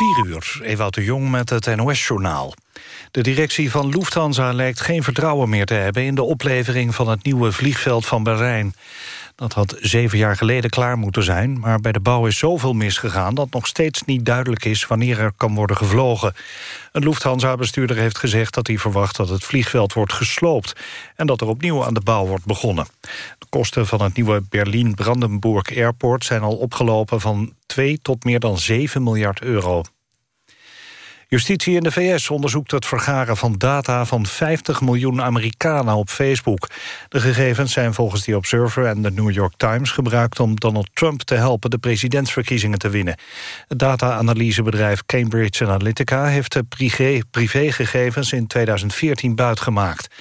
4 uur, Ewout de Jong met het NOS-journaal. De directie van Lufthansa lijkt geen vertrouwen meer te hebben... in de oplevering van het nieuwe vliegveld van Berlijn. Dat had zeven jaar geleden klaar moeten zijn... maar bij de bouw is zoveel misgegaan... dat nog steeds niet duidelijk is wanneer er kan worden gevlogen. Een Lufthansa-bestuurder heeft gezegd dat hij verwacht... dat het vliegveld wordt gesloopt... en dat er opnieuw aan de bouw wordt begonnen. De kosten van het nieuwe Berlin-Brandenburg Airport... zijn al opgelopen van 2 tot meer dan 7 miljard euro. Justitie in de VS onderzoekt het vergaren van data van 50 miljoen Amerikanen op Facebook. De gegevens zijn volgens The Observer en de New York Times gebruikt om Donald Trump te helpen de presidentsverkiezingen te winnen. Het data-analysebedrijf Cambridge Analytica heeft de privégegevens in 2014 buitgemaakt.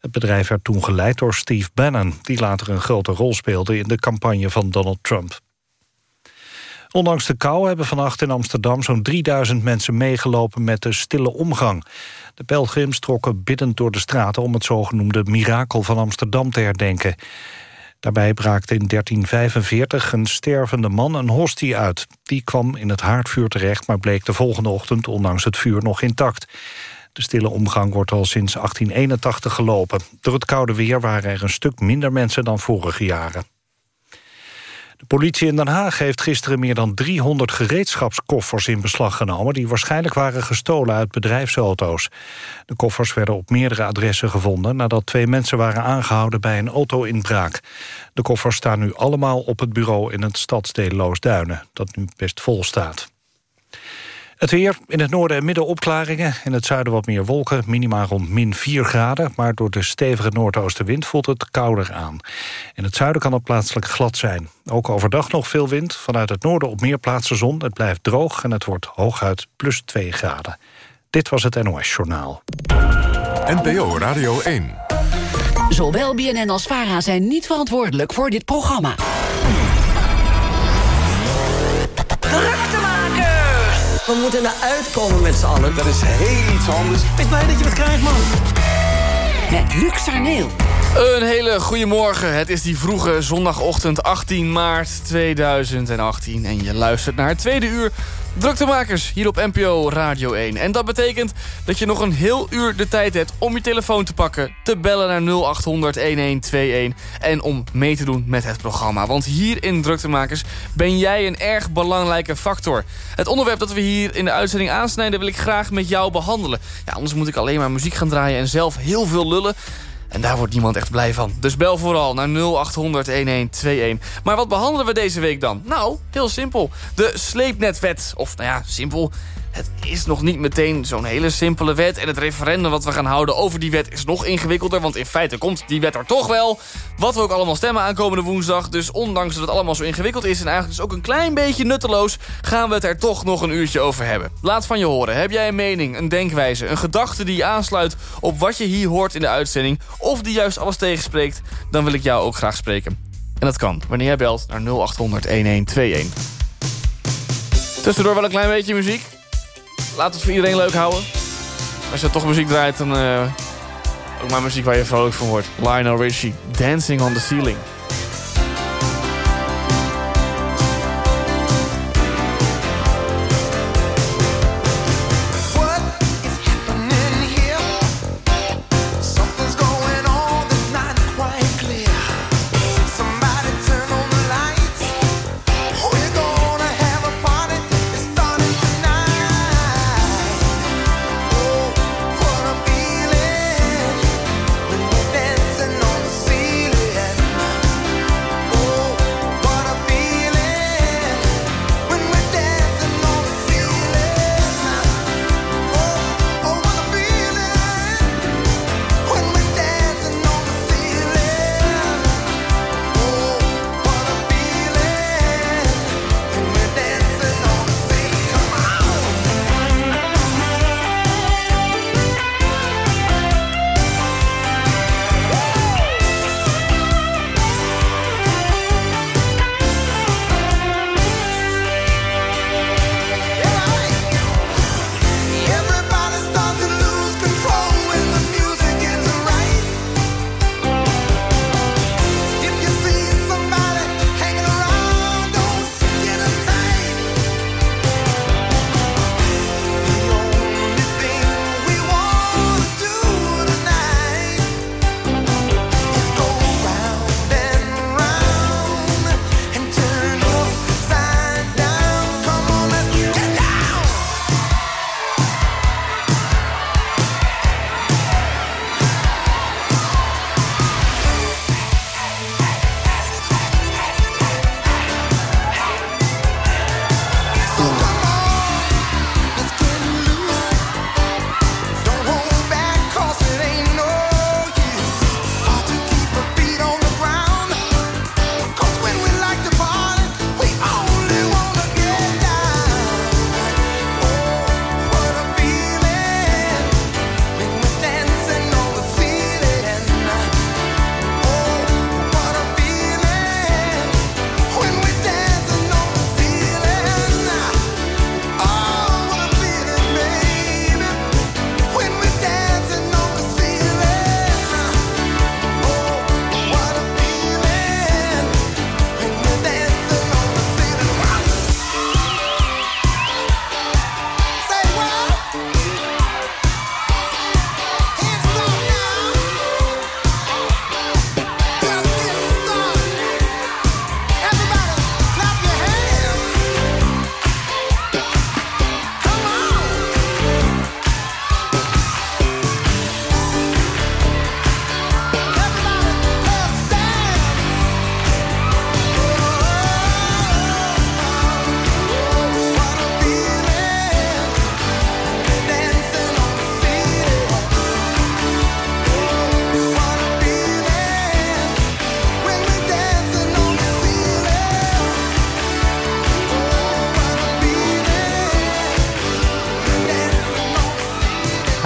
Het bedrijf werd toen geleid door Steve Bannon, die later een grote rol speelde in de campagne van Donald Trump. Ondanks de kou hebben vannacht in Amsterdam zo'n 3000 mensen meegelopen met de stille omgang. De pelgrims trokken biddend door de straten om het zogenoemde mirakel van Amsterdam te herdenken. Daarbij braakte in 1345 een stervende man een hostie uit. Die kwam in het haardvuur terecht, maar bleek de volgende ochtend ondanks het vuur nog intact. De stille omgang wordt al sinds 1881 gelopen. Door het koude weer waren er een stuk minder mensen dan vorige jaren. De politie in Den Haag heeft gisteren meer dan 300 gereedschapskoffers in beslag genomen... die waarschijnlijk waren gestolen uit bedrijfsauto's. De koffers werden op meerdere adressen gevonden... nadat twee mensen waren aangehouden bij een auto-inbraak. De koffers staan nu allemaal op het bureau in het stadsdeel Loosduinen... dat nu best vol staat. Het weer, in het noorden en midden opklaringen. In het zuiden wat meer wolken, minimaal rond min 4 graden. Maar door de stevige noordoostenwind voelt het kouder aan. In het zuiden kan het plaatselijk glad zijn. Ook overdag nog veel wind. Vanuit het noorden op meer plaatsen zon. Het blijft droog en het wordt hooguit plus 2 graden. Dit was het NOS Journaal. NPO Radio 1. Zowel BNN als VARA zijn niet verantwoordelijk voor dit programma. We moeten eruit komen met z'n allen. Dat is heel iets anders. Ik blij dat je wat krijgt, man. Met Luc Sarneel. Een hele goede morgen. Het is die vroege zondagochtend 18 maart 2018. En je luistert naar het tweede uur Druktemakers hier op NPO Radio 1. En dat betekent dat je nog een heel uur de tijd hebt om je telefoon te pakken... te bellen naar 0800-1121 en om mee te doen met het programma. Want hier in Druktemakers ben jij een erg belangrijke factor. Het onderwerp dat we hier in de uitzending aansnijden... wil ik graag met jou behandelen. Ja, anders moet ik alleen maar muziek gaan draaien en zelf heel veel lullen... En daar wordt niemand echt blij van. Dus bel vooral naar 0800-1121. Maar wat behandelen we deze week dan? Nou, heel simpel. De sleepnetwet. Of nou ja, simpel. Het is nog niet meteen zo'n hele simpele wet. En het referendum wat we gaan houden over die wet is nog ingewikkelder. Want in feite komt die wet er toch wel. Wat we ook allemaal stemmen aankomende woensdag. Dus ondanks dat het allemaal zo ingewikkeld is... en eigenlijk dus ook een klein beetje nutteloos... gaan we het er toch nog een uurtje over hebben. Laat van je horen. Heb jij een mening, een denkwijze, een gedachte die aansluit... op wat je hier hoort in de uitzending... of die juist alles tegenspreekt... dan wil ik jou ook graag spreken. En dat kan wanneer jij belt naar 0800-1121. Tussendoor wel een klein beetje muziek. Laat het voor iedereen leuk houden. Als je toch muziek draait, dan uh, ook maar muziek waar je vrolijk van wordt. Lionel Richie, Dancing on the Ceiling.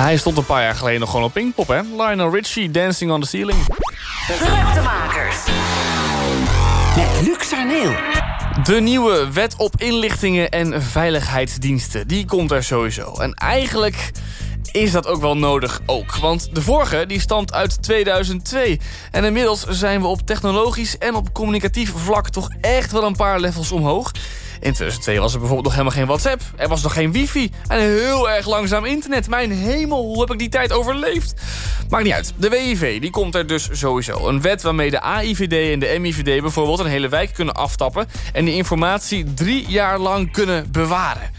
Hij stond een paar jaar geleden nog gewoon op Pinkpop, hè? Lionel Richie, Dancing on the Ceiling. Druktemakers. Met Luc Sarneel. De nieuwe wet op inlichtingen en veiligheidsdiensten, die komt er sowieso. En eigenlijk is dat ook wel nodig ook. Want de vorige die stamt uit 2002. En inmiddels zijn we op technologisch en op communicatief vlak... toch echt wel een paar levels omhoog. In 2002 was er bijvoorbeeld nog helemaal geen WhatsApp. Er was nog geen wifi. En heel erg langzaam internet. Mijn hemel, hoe heb ik die tijd overleefd? Maakt niet uit. De WIV die komt er dus sowieso. Een wet waarmee de AIVD en de MIVD bijvoorbeeld... een hele wijk kunnen aftappen... en die informatie drie jaar lang kunnen bewaren.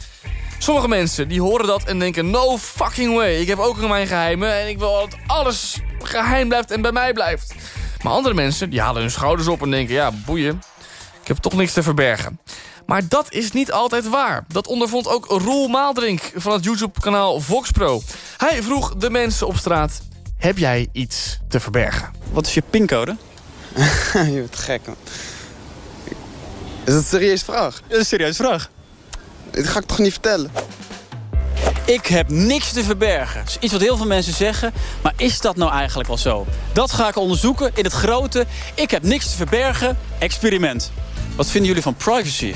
Sommige mensen die horen dat en denken... no fucking way, ik heb ook mijn geheimen... en ik wil dat alles geheim blijft en bij mij blijft. Maar andere mensen die halen hun schouders op en denken... ja, boeien, ik heb toch niks te verbergen. Maar dat is niet altijd waar. Dat ondervond ook Roel Maaldrink van het YouTube-kanaal Voxpro. Hij vroeg de mensen op straat... heb jij iets te verbergen? Wat is je pincode? je bent gek, man. Is dat een serieuze vraag? Dat is een serieuze vraag. Dat ga ik toch niet vertellen? Ik heb niks te verbergen. Dat is iets wat heel veel mensen zeggen. Maar is dat nou eigenlijk wel zo? Dat ga ik onderzoeken in het grote Ik heb niks te verbergen experiment. Wat vinden jullie van privacy?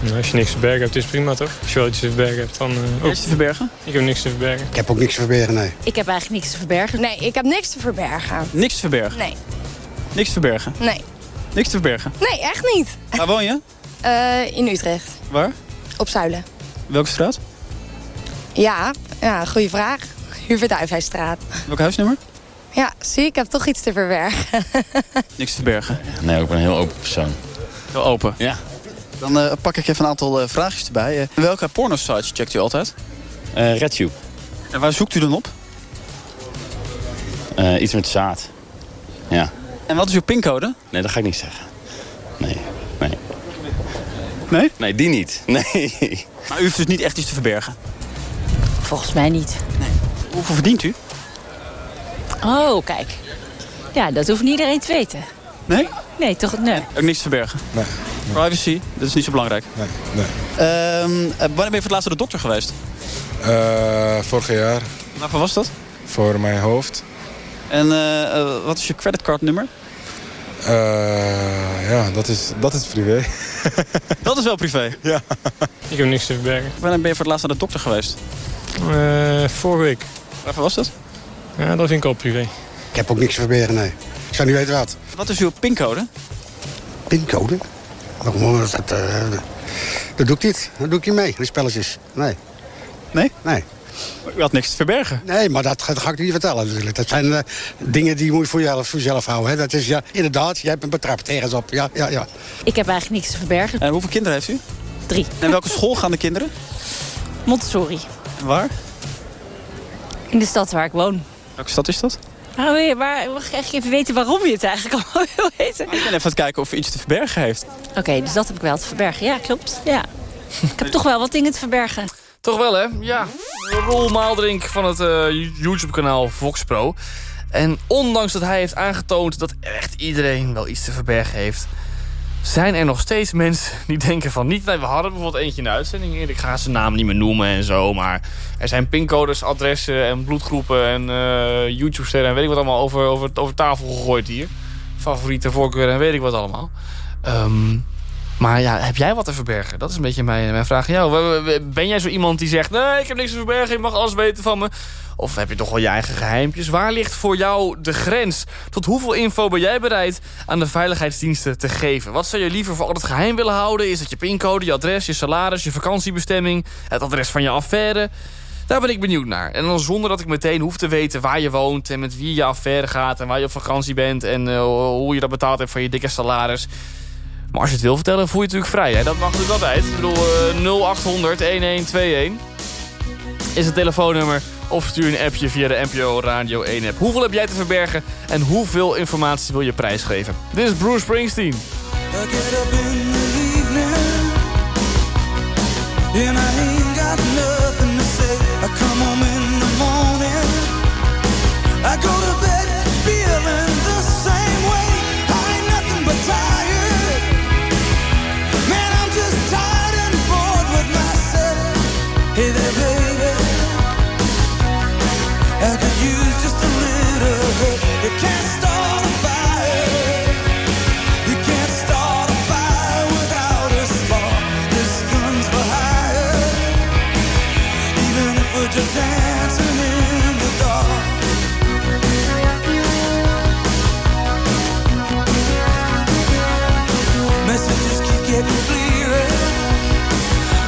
Nou, als je niks te verbergen hebt, is het prima toch? Als je wel iets te verbergen hebt, dan... Uh, Niks te verbergen? Ik heb niks te verbergen. Ik heb ook niks te verbergen, nee. Ik heb eigenlijk niks te verbergen. Nee, ik heb niks te verbergen. Niks te verbergen? Nee. Niks te verbergen? Nee. Niks te verbergen? Nee, echt niet. Waar woon je? Uh, in Utrecht. Waar? Op Zuilen. Welke straat? Ja, ja goede vraag. Hubert. Welk huisnummer? Ja, zie, ik heb toch iets te verbergen. Niks te verbergen? Nee, ik ben een heel open persoon. Heel open? Ja. Dan uh, pak ik even een aantal uh, vraagjes erbij. Uh, welke pornosites checkt u altijd? RedTube. En waar zoekt u dan op? iets met zaad. Ja. En wat is uw pincode? Nee, dat ga ik niet zeggen. Nee, nee. Nee? Nee, die niet. Nee. Maar u heeft dus niet echt iets te verbergen? Volgens mij niet. Nee. Hoeveel verdient u? Oh, kijk. Ja, dat hoeft niet iedereen te weten. Nee? Nee, toch? Nee. Ook niks te verbergen? Nee. Privacy, dat is niet zo belangrijk. Nee, nee. Uh, wanneer ben je voor het laatst naar de dokter geweest? Uh, vorig jaar. Waarvoor was dat? Voor mijn hoofd. En uh, wat is je creditcardnummer? ja, dat is, dat is privé. dat is wel privé? Ja. Ik heb niks te verbergen. Wanneer ben je voor het laatst naar de dokter geweest? vorige week. Waarvoor was dat? Ja, dat vind ik al privé. Ik heb ook niks te verbergen, nee. Ik zou niet weten wat. Wat is uw pincode? Pincode? Dat, uh, dat doe ik niet. Dat doe ik niet mee, die spelletjes. Nee. Nee? Nee. U had niks te verbergen. Nee, maar dat, dat ga ik niet vertellen natuurlijk. Dat zijn uh, dingen die je moet voor jezelf, voor jezelf houden. Hè. Dat is ja, inderdaad, jij hebt me betrapt ergens op. Ja, ja, ja. Ik heb eigenlijk niks te verbergen. En hoeveel kinderen heeft u? Drie. En welke school gaan de kinderen? Montessori. En waar? In de stad waar ik woon. Welke stad is dat? Nou, maar mag ik echt even weten waarom je het eigenlijk allemaal wil weten? Ik ben even aan het kijken of u iets te verbergen heeft. Oké, okay, dus dat heb ik wel te verbergen. Ja, klopt. Ja. ik heb toch wel wat dingen te verbergen. Toch wel, hè? Ja. Roel Maaldrink van het uh, YouTube-kanaal Voxpro. En ondanks dat hij heeft aangetoond dat echt iedereen wel iets te verbergen heeft... zijn er nog steeds mensen die denken van niet... Nee, we hadden bijvoorbeeld eentje in de uitzending. Ik ga zijn naam niet meer noemen en zo, maar... er zijn pincodes, adressen en bloedgroepen en uh, YouTube-sterren... en weet ik wat allemaal over, over, tafel gegooid hier. Favoriete voorkeur en weet ik wat allemaal. Um, maar ja, heb jij wat te verbergen? Dat is een beetje mijn, mijn vraag aan jou. Ben jij zo iemand die zegt... nee, ik heb niks te verbergen, je mag alles weten van me? Of heb je toch wel je eigen geheimpjes? Waar ligt voor jou de grens? Tot hoeveel info ben jij bereid aan de veiligheidsdiensten te geven? Wat zou je liever voor altijd geheim willen houden? Is het je pincode, je adres, je salaris, je vakantiebestemming... het adres van je affaire? Daar ben ik benieuwd naar. En dan zonder dat ik meteen hoef te weten waar je woont... en met wie je affaire gaat en waar je op vakantie bent... en uh, hoe je dat betaald hebt voor je dikke salaris... Maar als je het wil vertellen, voel je je natuurlijk vrij. Dat mag natuurlijk altijd. Ik bedoel, uh, 0800 1121 is het telefoonnummer. Of stuur een appje via de NPO Radio 1 app. Hoeveel heb jij te verbergen en hoeveel informatie wil je prijsgeven? Dit is Bruce Springsteen.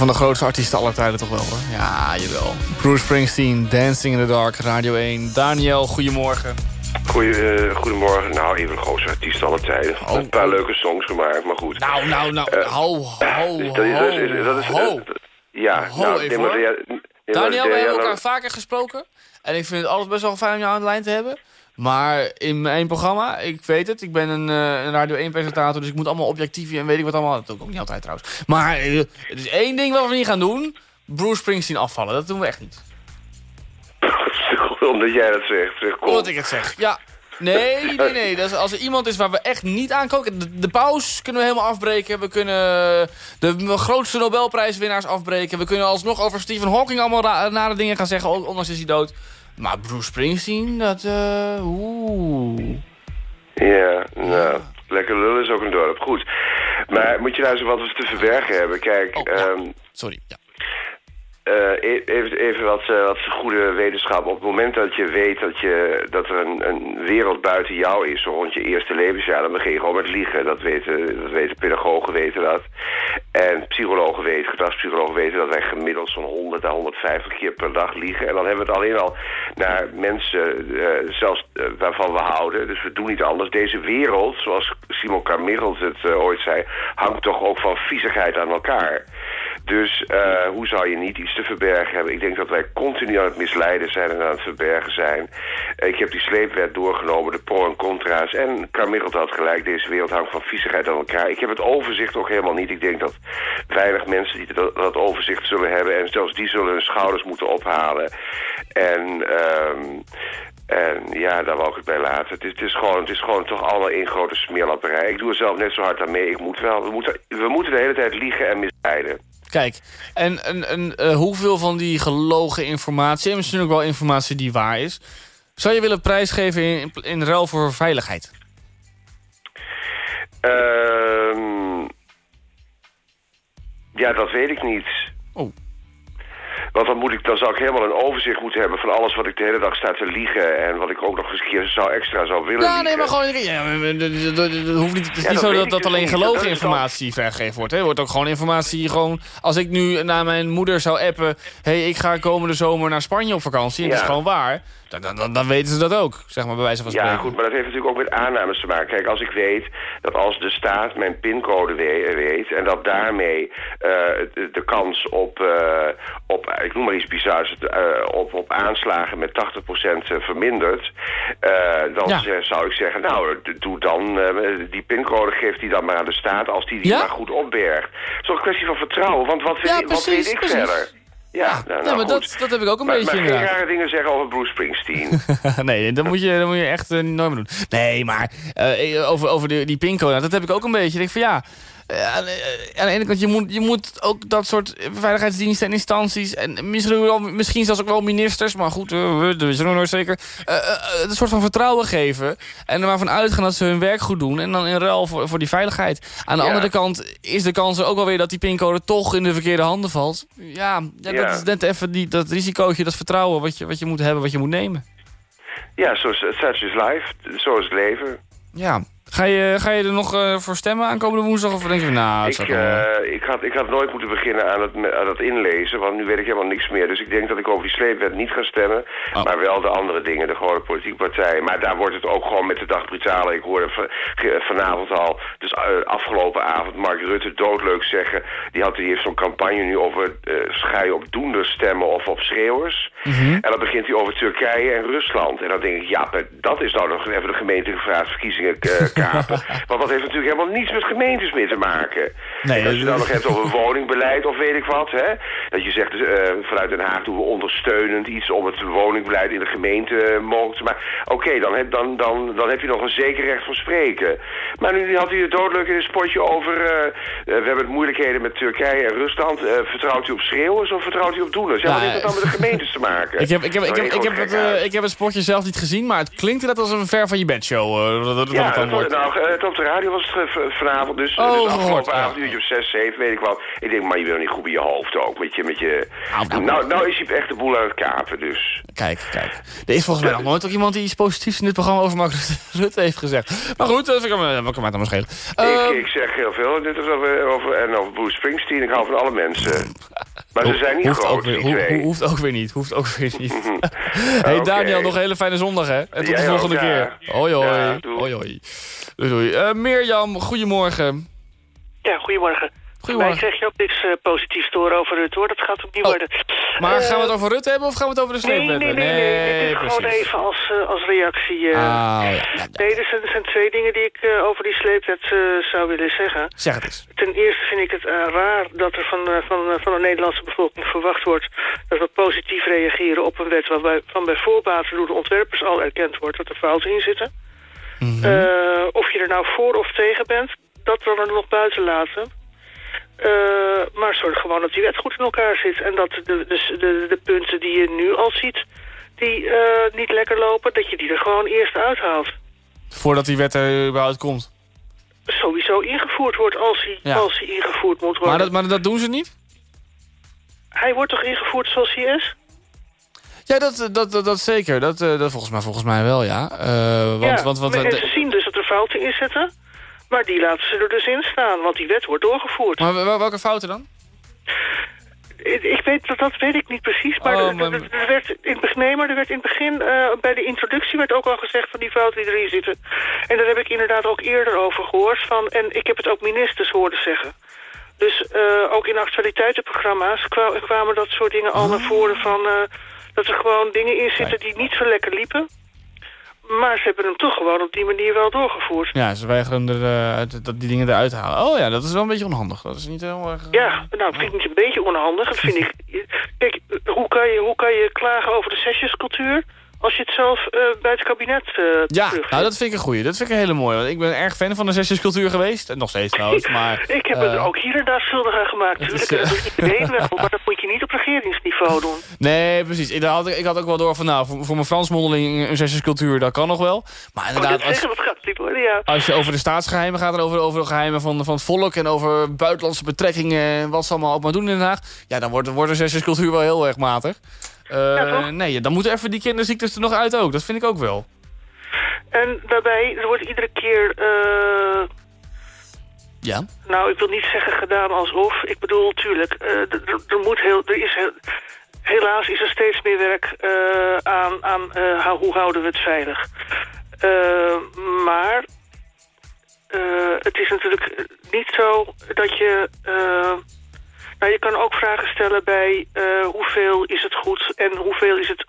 van de grootste artiesten aller tijden toch wel, hoor. Ja, jawel. Bruce Springsteen, Dancing in the Dark, Radio 1. Daniel, goedemorgen. Goeie, eh, goedemorgen. Nou, een van de grootste artiesten aller tijden. Een paar leuke songs gemaakt, maar goed. Nou, nou, nou, Eh, ho, ho, dat is, dat is, dat is, ho. eh, ja, Ho, nou, even maar ja, Daniel, we hebben nou, elkaar vaker gesproken. En ik vind het altijd best wel fijn om jou aan de lijn te hebben. Maar in mijn programma, ik weet het, ik ben een, eh, een Radio 1-presentator... dus ik moet allemaal objectief en weet ik wat allemaal. Dat doe ik ook niet altijd trouwens. Maar eh, het is één ding wat we niet gaan doen. Bruce Springsteen afvallen, dat doen we echt niet. Omdat jij dat zegt. Zeg, kom. Omdat ik het zeg, ja. Nee, nee, nee. Dat is, als er iemand is waar we echt niet aan koken... De, de paus kunnen we helemaal afbreken. We kunnen de grootste Nobelprijswinnaars afbreken. We kunnen alsnog over Stephen Hawking allemaal nare dingen gaan zeggen. Ondanks is hij dood. Maar Bruce Springsteen, dat... eh Oeh. Ja, nou, lekker lullen is ook een dorp. Goed. Maar moet je nou zo wat te verbergen hebben? Kijk, ehm, Sorry, ja. E- even, even wat, eh, wat goede wetenschap. Op het moment dat je weet dat, je, dat er een, een wereld buiten jou is, rond je eerste levensjaar, dan begin je gewoon met liegen. Dat weten, dat pedagogen, weten dat. En psychologen weten, gedragspsychologen weten dat wij gemiddeld zo'n 100 à 150 keer per dag liegen. En dan hebben we het alleen al naar mensen, eh, zelfs waarvan we houden. Dus we doen niet anders. Deze wereld, zoals Simon Carmichelt het ooit zei, hangt toch ook van viezigheid aan elkaar. Dus eh, hoe zou je niet iets te verbergen hebben? Ik denk dat wij continu aan het misleiden zijn en aan het verbergen zijn. Ik heb die sleepwet doorgenomen, de pro en contra's. En Carmichelt had gelijk, deze wereld hangt van viezigheid aan elkaar. Ik heb het overzicht ook helemaal niet. Ik denk dat weinig mensen die dat, dat overzicht zullen hebben... en zelfs die zullen hun schouders moeten ophalen. En... ehm en ja, daar wou ik het bij laten. Het is, het is, gewoon, het is gewoon toch allemaal één grote smeerlapperij. Ik doe er zelf net zo hard aan mee. Ik moet wel. We moeten, we moeten de hele tijd liegen en misleiden. Kijk, en, en, en eh, hoeveel van die gelogen informatie... en misschien ook wel informatie die waar is... zou je willen prijsgeven in, in ruil voor veiligheid? Ehm ja, dat weet ik niet. Oh. Want dan, moet ik, dan zou ik helemaal een overzicht moeten hebben van alles wat ik de hele dag sta te liegen. En wat ik ook nog eens een keer zou extra zou willen Ja, nee, liegen. maar gewoon... Ja, dat- hoeft niet, het is Ja, niet zo dat, dat alleen niet. gelogen Dat is dan- informatie vergegeven wordt. Hè. Er wordt ook gewoon informatie gewoon... Als ik nu naar mijn moeder zou appen... hé, hey, ik ga komende zomer naar Spanje op vakantie... en dat is gewoon waar... Dan, dan, dan, dan weten ze dat ook, zeg maar, bij wijze van spreken. Ja, goed, maar dat heeft natuurlijk ook met aannames te maken. Kijk, als ik weet dat als de staat mijn pincode we- weet... en dat daarmee eh, de, de kans op, eh, op, ik noem maar iets bizars... eh, op, op aanslagen met 80% vermindert... eh, dan Ja. zou ik zeggen, nou, doe dan eh, die pincode... geef die dan maar aan de staat als die die Ja? maar goed opbergt. Het is toch een kwestie van vertrouwen, want wat, weet, wat weet ik precies. verder? Ja, nou, nou, ja, maar goed. dat, dat heb ik ook een maar, beetje maar geen rare dingen zeggen over Bruce Springsteen. nee, dat moet je, dat moet je echt eh, nooit meer doen. Nee, maar eh, over, over de, die nou, dat heb ik ook een beetje. Ik denk van ja, aan, eh, aan de ene kant, je moet, je moet ook dat soort veiligheidsdiensten en instanties... en misschien, wel, misschien zelfs ook wel ministers, maar goed, dat is nog nooit zeker... eh, eh, een soort van vertrouwen geven en er maar van uitgaan dat ze hun werk goed doen... en dan in ruil voor, voor die veiligheid. Aan de Ja. andere kant is de kans er ook wel weer dat die pincode toch in de verkeerde handen valt. Ja, ja, Ja. dat is net even die, dat risicootje, dat vertrouwen wat je, wat je moet hebben, wat je moet nemen. Ja, zo is, such is life. Zo is het leven. Ja. Ga je, ga je er nog eh, voor stemmen aankomende woensdag? Of denk je, nou, Ik, eh, ik, had, ik had nooit moeten beginnen aan het, aan het inlezen, want nu weet ik helemaal niks meer. Dus ik denk dat ik over die sleepwet niet ga stemmen, Oh. maar wel de andere dingen, de gewone politieke partijen. Maar daar wordt het ook gewoon met de dag brutale. Ik hoorde van- vanavond al, dus eh, afgelopen avond, Mark Rutte doodleuk zeggen. Die, had, die heeft zo'n campagne nu over, ga je op doenders stemmen of op schreeuwers? Mhm. En dan begint hij over Turkije en Rusland. En dan denk ik, ja, dat is nou nog even de gemeentelijke verkiezingen kapen. Want dat heeft natuurlijk helemaal niets met gemeentes meer te maken. Nee, als je dan nog hebt over woningbeleid of weet ik wat, hè? Dat je zegt, eh, vanuit Den Haag doen we ondersteunend iets om het woningbeleid in de gemeente eh, mogelijk te maken. Oké, dan, heb, dan, dan, dan heb je nog een zeker recht van spreken. Maar nu had u het doodleuk in een spotje over, eh, we hebben moeilijkheden met Turkije en Rusland. Vertrouwt u op schreeuwers of vertrouwt u op doeners? Ja, Ja, wat heeft dat dan met de gemeentes te maken? Ik heb, ik, heb, ik, heb, ik, heb het, ik heb het sportje zelf niet gezien, maar het klinkt net als een ver van je bedshow. eh, dat, dat, Ja, het dan dat. Nou, eh, het op de radio was het eh, vanavond, dus, Oh, dus gehoord, afgelopen ja. avond, uurtje of zes, zeven, weet ik wat. Ik denk, maar je nog niet goed bij je hoofd ook, met je, met je... Nou, nou, Nou, nou is hij echt de boel aan het kapen, dus. Kijk, kijk. Er is volgens mij nog nooit ook iemand die iets positiefs in dit programma over Mark Rutte heeft gezegd. Maar goed, dat kan me, dat kan mij dan maar schelen. ik, Ehm, ik zeg heel veel, dit is over, over, en over Bruce Springsteen, ik hou van alle mensen. Maar ze zijn niet hoeft groot, ook weer, die ho- twee. ho- hoeft ook weer niet. Hoeft ook weer niet. hey. Daniel, nog een hele fijne zondag hè. En tot de volgende ook, ja. keer. Hoi hoi. Ja, doei. hoi hoi. Doei doei. Eh, Mirjam, goedemorgen. Ja, goedemorgen. Goedemorgen. Mij kreeg je ook niks eh, positiefs horen over Rutte, hoor. Dat gaat ook niet Oh, worden. Maar Eh, gaan we het over Rutte hebben of gaan we het over de Nee, sleepwetten? nee, nee, nee. Dit is gewoon precies. even als, eh, als reactie. Ah, ja. Nee, er zijn, er zijn twee dingen die ik over die sleepwet zou willen zeggen. Zeg het eens. Ten eerste vind ik het raar dat er van, van, van de Nederlandse bevolking verwacht wordt... dat we positief reageren op een wet waarbij van bij voorbaat door de ontwerpers al erkend wordt dat er fouten in zitten. Mhm. Of je er nou voor of tegen bent, dat dan er nog buiten laten. Eh, maar zorg gewoon dat die wet goed in elkaar zit. En dat de, dus de, de punten die je nu al ziet, die eh, niet lekker lopen... dat je die er gewoon eerst uithaalt. Voordat die wet er überhaupt komt. Sowieso ingevoerd wordt als hij, Ja. als hij ingevoerd moet worden. Maar dat, maar dat doen ze niet? Hij wordt toch ingevoerd zoals hij is? Ja, dat, dat, dat, dat zeker. Dat, eh, dat volgens, mij, volgens mij wel, ja. Want, ja, want, want, en ze zien dus dat er fouten in zitten... maar die laten ze er dus in staan, want die wet wordt doorgevoerd. maar wel- welke fouten dan? Ik, weet, dat, dat weet ik niet precies, maar, Oh, er- er, er werd in het begin, nee, maar er werd in het begin, eh, bij de introductie werd ook al gezegd van die fouten die erin zitten. En daar heb ik inderdaad ook eerder over gehoord van, en ik heb het ook ministers horen zeggen. Dus eh, ook in actualiteitenprogramma's kwa- kwamen dat soort dingen al naar voren van, eh, dat er gewoon dingen in zitten die niet zo lekker liepen. Maar ze hebben hem toch gewoon op die manier wel doorgevoerd. Ja, ze weigeren er, eh, dat die dingen eruit te halen. Oh ja, dat is wel een beetje onhandig. Dat is niet heel erg... Ja, nou, vind ik niet een beetje onhandig. Dat vind ik... Kijk, hoe kan, je, hoe kan je klagen over de sessiescultuur als je het zelf eh, bij het kabinet uh, Ja, nou, dat vind ik een goeie. Dat vind ik een hele mooie. Want ik ben erg fan van de zesjescultuur geweest. En nog steeds trouwens, maar... ik heb er ook hier en daar schuldig aan gemaakt. Tuurlijk, dat doet iedereen wel. Maar dat moet je niet op regeringsniveau doen. Nee, precies. Ik had, ik had ook wel door van, nou, voor, voor mijn Fransmondeling een zesjescultuur, dat kan nog wel. Maar inderdaad, als, zeggen, gaat worden, ja. als je over de staatsgeheimen gaat en over, over de geheimen van, van het volk... en over buitenlandse betrekkingen en wat ze allemaal ook maar doen in Den Haag... ja, dan wordt, wordt de zesjescultuur wel heel erg matig. Uh, nee, dan moeten even die kinderziektes er nog uit ook. Dat vind ik ook wel. En daarbij, er wordt iedere keer... Uh... Ja? Nou, ik wil niet zeggen gedaan alsof. Ik bedoel, tuurlijk, uh, er, moet heel... Er is heel, helaas is er steeds meer werk aan, aan hoe houden we het veilig. maar het is natuurlijk niet zo dat je nou, je kan ook vragen stellen bij uh, hoeveel is het goed en hoeveel is het...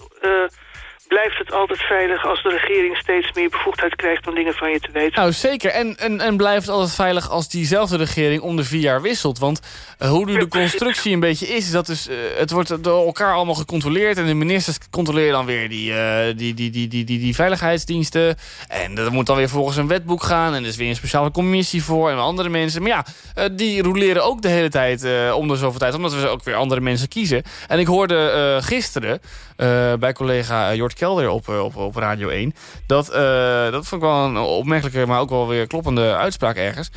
Blijft het altijd veilig als de regering steeds meer bevoegdheid krijgt om dingen van je te weten. Nou, zeker. En, en, en blijft het altijd veilig als diezelfde regering om de vier jaar wisselt. Want uh, hoe nu de constructie een beetje is, is dat dus, uh, het wordt door elkaar allemaal gecontroleerd. En de ministers controleren dan weer die, uh, die, die, die, die, die, die veiligheidsdiensten. En er moet dan weer volgens een wetboek gaan. En er is weer een speciale commissie voor en andere mensen. Maar ja, die roleren ook de hele tijd om de zoveel tijd. Omdat we ook weer andere mensen kiezen. En ik hoorde gisteren bij collega Jort Kelder op, eh, op, op Radio 1. Dat, dat vond ik wel een opmerkelijke, maar ook wel weer kloppende uitspraak ergens.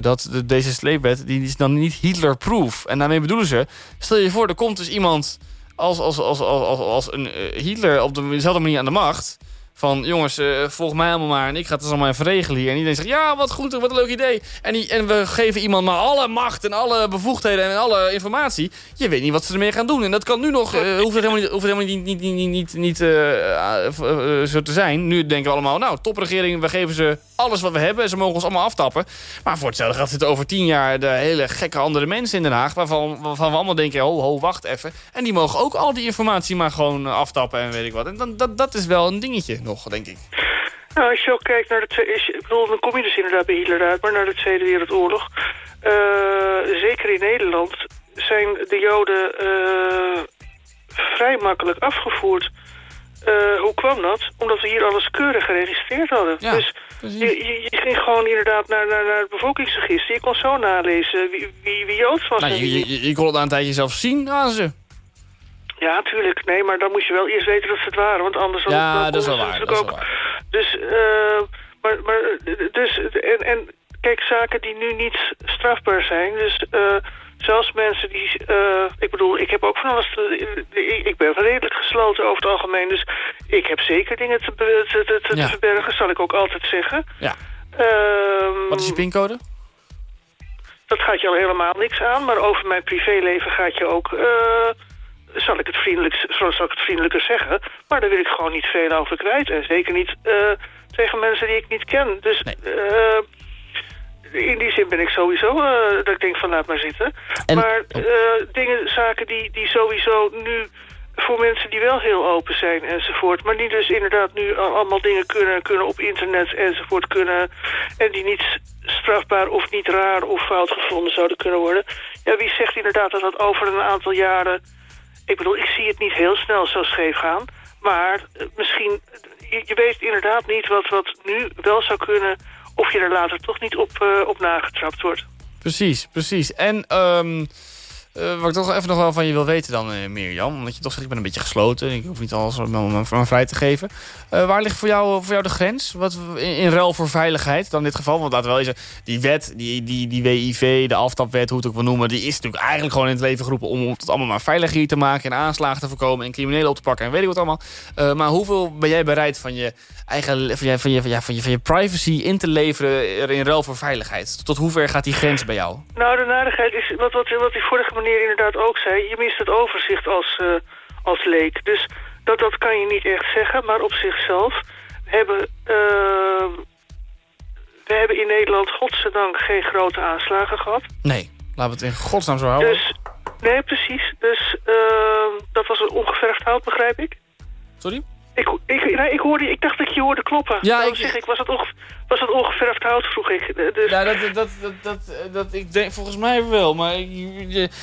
Dat de, deze sleepwet die is dan niet Hitler-proof. En daarmee bedoelen ze, stel je voor, er komt dus iemand als, als, als, als, als, als een Hitler op dezelfde manier aan de macht van jongens, uh, volg mij allemaal maar en ik ga het dus allemaal even regelen hier. En iedereen zegt, ja, wat goed, wat een leuk idee. En, die, en we geven iemand maar alle macht en alle bevoegdheden en alle informatie. Je weet niet wat ze ermee gaan doen. En dat kan nu nog, uh, hoeft het helemaal niet, hoeft helemaal niet, niet, niet, niet, niet uh, zo te zijn. Nu denken we allemaal, nou, topregering, we geven ze alles wat we hebben. En ze mogen ons allemaal aftappen. Maar voor hetzelfde gaat het over tien jaar de hele gekke andere mensen in Den Haag. Waarvan, waarvan we allemaal denken, ho, ho, wacht even. En die mogen ook al die informatie maar gewoon aftappen en weet ik wat. En dan, dat, dat is wel een dingetje nog, denk ik. Nou, als je ook kijkt naar de Tweede... Ik bedoel, dan kom je dus inderdaad bij Hitler uit, maar naar de Tweede Wereldoorlog. Uh, zeker in Nederland zijn de Joden uh, vrij makkelijk afgevoerd. Uh, hoe kwam dat? Omdat we hier alles keurig geregistreerd hadden. Ja, dus je, je, je, ging gewoon inderdaad naar, naar, naar het bevolkingsregister. Je kon zo nalezen wie, wie, wie Joods was. Nou, je, je, je, kon het aan een tijdje zelf zien aan ze. Ja, tuurlijk. Nee, maar dan moet je wel eerst weten dat ze het waren. Want anders... Ja, dan dat is wel waar. Dat is ook, waar. Dus, uh, maar, maar, dus, en, en kijk, zaken die nu niet strafbaar zijn. Dus uh, zelfs mensen die... Uh, ik bedoel, ik heb ook van alles... Te, ik ben redelijk gesloten over het algemeen. Dus ik heb zeker dingen te, te, te, ja. verbergen, zal ik ook altijd zeggen. Ja. Um, Wat is je pincode? Dat gaat je al helemaal niks aan. Maar over mijn privéleven gaat je ook zal ik, het vriendelijk, zal ik het vriendelijker zeggen. Maar daar wil ik gewoon niet veel over kwijt. En zeker niet uh, tegen mensen die ik niet ken. Dus nee. uh, in die zin ben ik sowieso uh, dat ik denk van laat maar zitten. En, maar dingen, zaken die, die sowieso nu voor mensen die wel heel open zijn enzovoort. Maar die dus inderdaad nu allemaal dingen kunnen, kunnen op internet enzovoort kunnen. En die niet strafbaar of niet raar of fout gevonden zouden kunnen worden. Ja, wie zegt inderdaad dat dat over een aantal jaren ik bedoel, ik zie het niet heel snel zo scheef gaan. Maar uh, misschien, je, je, weet inderdaad niet wat, wat nu wel zou kunnen... of je er later toch niet op, uh, op nagetrapt wordt. Precies, precies. En um, uh, wat ik toch even nog wel van je wil weten dan, uh, Mirjam... omdat je toch zegt, ik ben een beetje gesloten... ik hoef niet alles maar vrij te geven. Uh, waar ligt voor jou, voor jou de grens? Wat, in, ruil voor veiligheid dan in dit geval? Want laten we wel eens die wet, die, die, die WIV, de aftapwet, hoe het ook wil noemen... die is natuurlijk eigenlijk gewoon in het leven geroepen... om het allemaal maar veiliger te maken... en aanslagen te voorkomen en criminelen op te pakken... en weet ik wat allemaal. maar hoeveel ben jij bereid van je eigen van je, van je, van je, van je, van je privacy in te leveren... in ruil voor veiligheid? Tot hoe ver gaat die grens bij jou? Nou, de narigheid is wat, wat, wat die vorige meneer inderdaad ook zei, je mist het overzicht als, uh, als leek. Dus dat, dat kan je niet echt zeggen, maar op zichzelf hebben... Uh, we hebben in Nederland godzijdank geen grote aanslagen gehad. Nee, laten we het in godsnaam zo houden. Dus, nee, precies. Dus uh, dat was een ongevergd hout, begrijp ik. Sorry? Ik, ik, nee, ik, hoorde, ik dacht dat je hoorde kloppen. Ja, ik- zeg ik, was het, onge, was het ongeverfd hout, vroeg ik. Eh, Dus, Ja, dat, dat, dat, dat, ik denk volgens mij wel, maar ik,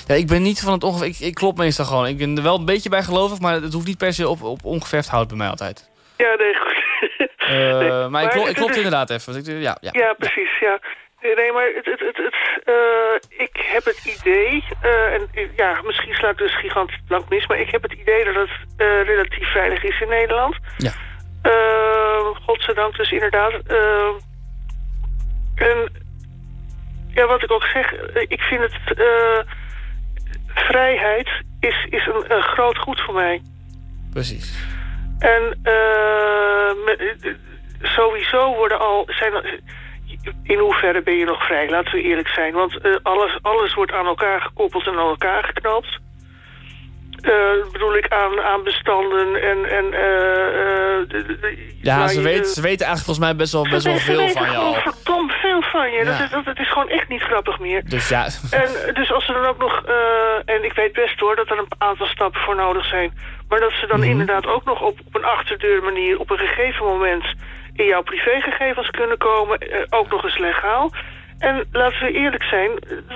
ja, ik ben niet van het ongeveer. Ik, ik klop meestal gewoon. Ik ben er wel een beetje bijgelovig, maar het hoeft niet per se op, op ongeverfd hout bij mij altijd. ja, nee, goed. Eh, Nee, maar ik, maar klop, het- ik klopte inderdaad even. Ik, ja, ja. Ja, precies, ja. Nee, maar het, het, het, het, eh, ik heb het idee, eh, en eh, ja, misschien sluit dus gigantisch blank mis, maar ik heb het idee dat het relatief veilig is in Nederland. Ja. Eh, godzijdank dus inderdaad. Eh, en ja, wat ik ook zeg, ik vind het, vrijheid is, is een, een groot goed voor mij. Precies. En sowieso worden al... Zijn, in hoeverre ben je nog vrij? Laten we eerlijk zijn. Want eh, alles, alles wordt aan elkaar gekoppeld en aan elkaar geknapt. Eh, bedoel ik aan, aan bestanden en... en eh, Ja, ze, je- weet, ze weten eigenlijk volgens mij best wel, best wel Ze veel van gewoon al. verdomd veel van je. Dat, Ja. is, dat, dat is gewoon echt niet grappig meer. Dus ja, En dus als ze dan ook nog, en ik weet best hoor dat er een aantal stappen voor nodig zijn, maar dat ze dan Mhm. inderdaad ook nog op, op een achterdeur manier op een gegeven moment in jouw privégegevens kunnen komen, eh, ook nog eens legaal. En laten we eerlijk zijn,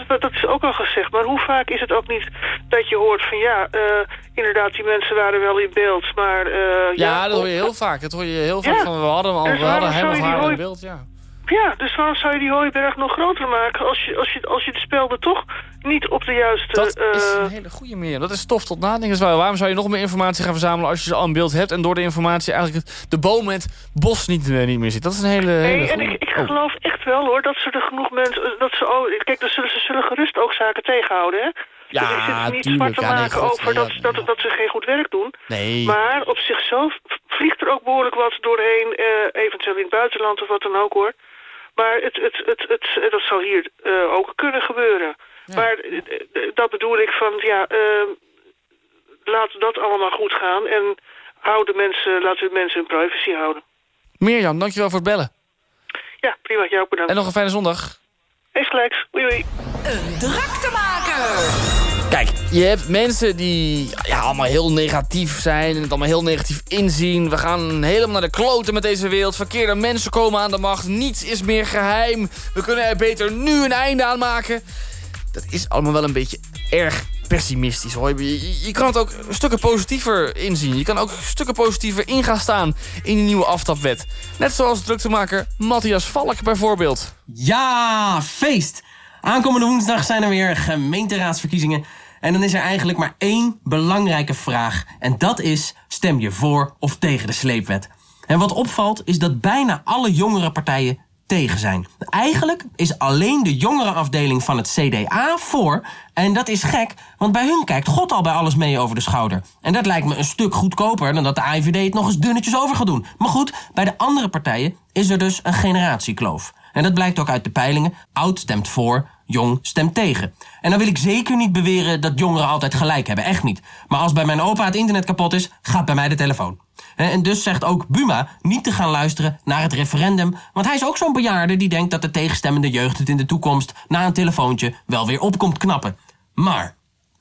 dat, is ook al gezegd, maar hoe vaak is het ook niet dat je hoort van ja, eh, inderdaad die mensen waren wel in beeld, maar eh, ja, dat hoor je heel vaak. Dat hoor je heel vaak Ja. van, we hadden hem al, Dus we hadden hem of haar in beeld. Ja. Ja, dus waarom zou je die hooiberg nog groter maken als je, als je, als je de spelden toch niet op de juiste... Dat is eh, een hele goede meer. Dat is stof tot nadenken. Waarom zou je nog meer informatie gaan verzamelen als je ze al in beeld hebt... en door de informatie eigenlijk het, de boom met bos niet, niet meer ziet? Dat is een hele, hele Nee, en ik, ik Oh. geloof echt wel hoor, dat ze er genoeg mensen... Dat ze, oh, kijk, dat zullen, ze zullen gerust ook zaken tegenhouden, hè? Ja, dus ik zit er niet tuurlijk. zwart te Ja, nee, maken god, over dat, ja, dat, dat ze geen goed werk doen. Nee. Maar op zichzelf vliegt er ook behoorlijk wat doorheen, eh, eventueel in het buitenland of wat dan ook hoor. Maar het, het, het, het, dat zou hier eh, ook kunnen gebeuren. Maar eh, eh, dat bedoel ik van, ja, eh, laten dat allemaal goed gaan en houden mensen, laten we mensen hun privacy houden. Mirjam, dankjewel voor het bellen. Ja, prima, jou ook bedankt. En nog een fijne zondag. Eens gelijks, oei oei. Een draktemaker. Kijk, je hebt mensen die ja, allemaal heel negatief zijn... en het allemaal heel negatief inzien. We gaan helemaal naar de kloten met deze wereld. Verkeerde mensen komen aan de macht. Niets is meer geheim. We kunnen er beter nu een einde aan maken. Dat is allemaal wel een beetje erg pessimistisch. Hoor. Je, kan het ook stukken positiever inzien. Je kan ook stukken positiever in gaan staan in die nieuwe aftapwet. Net zoals druktemaker Matthias Valk bijvoorbeeld. Ja, feest! Aankomende woensdag zijn er weer gemeenteraadsverkiezingen. En dan is er eigenlijk maar één belangrijke vraag. En dat is, stem je voor of tegen de sleepwet? En wat opvalt is dat bijna alle jongere partijen tegen zijn. Eigenlijk is alleen de jongerenafdeling van het CDA voor. En dat is gek, want bij hun kijkt God al bij alles mee over de schouder. En dat lijkt me een stuk goedkoper dan dat de AIVD het nog eens dunnetjes over gaat doen. Maar goed, bij de andere partijen is er dus een generatiekloof. En dat blijkt ook uit de peilingen. Oud stemt voor, jong stemt tegen. En dan wil ik zeker niet beweren dat jongeren altijd gelijk hebben. Echt niet. Maar als bij mijn opa het internet kapot is, gaat bij mij de telefoon. En dus zegt ook Buma niet te gaan luisteren naar het referendum. Want hij is ook zo'n bejaarde die denkt dat de tegenstemmende jeugd het in de toekomst na een telefoontje wel weer op komt knappen. Maar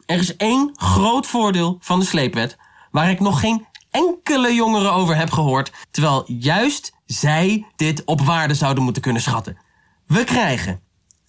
er is één groot voordeel van de sleepwet waar ik nog geen enkele jongeren over heb gehoord, terwijl juist zij dit op waarde zouden moeten kunnen schatten. We krijgen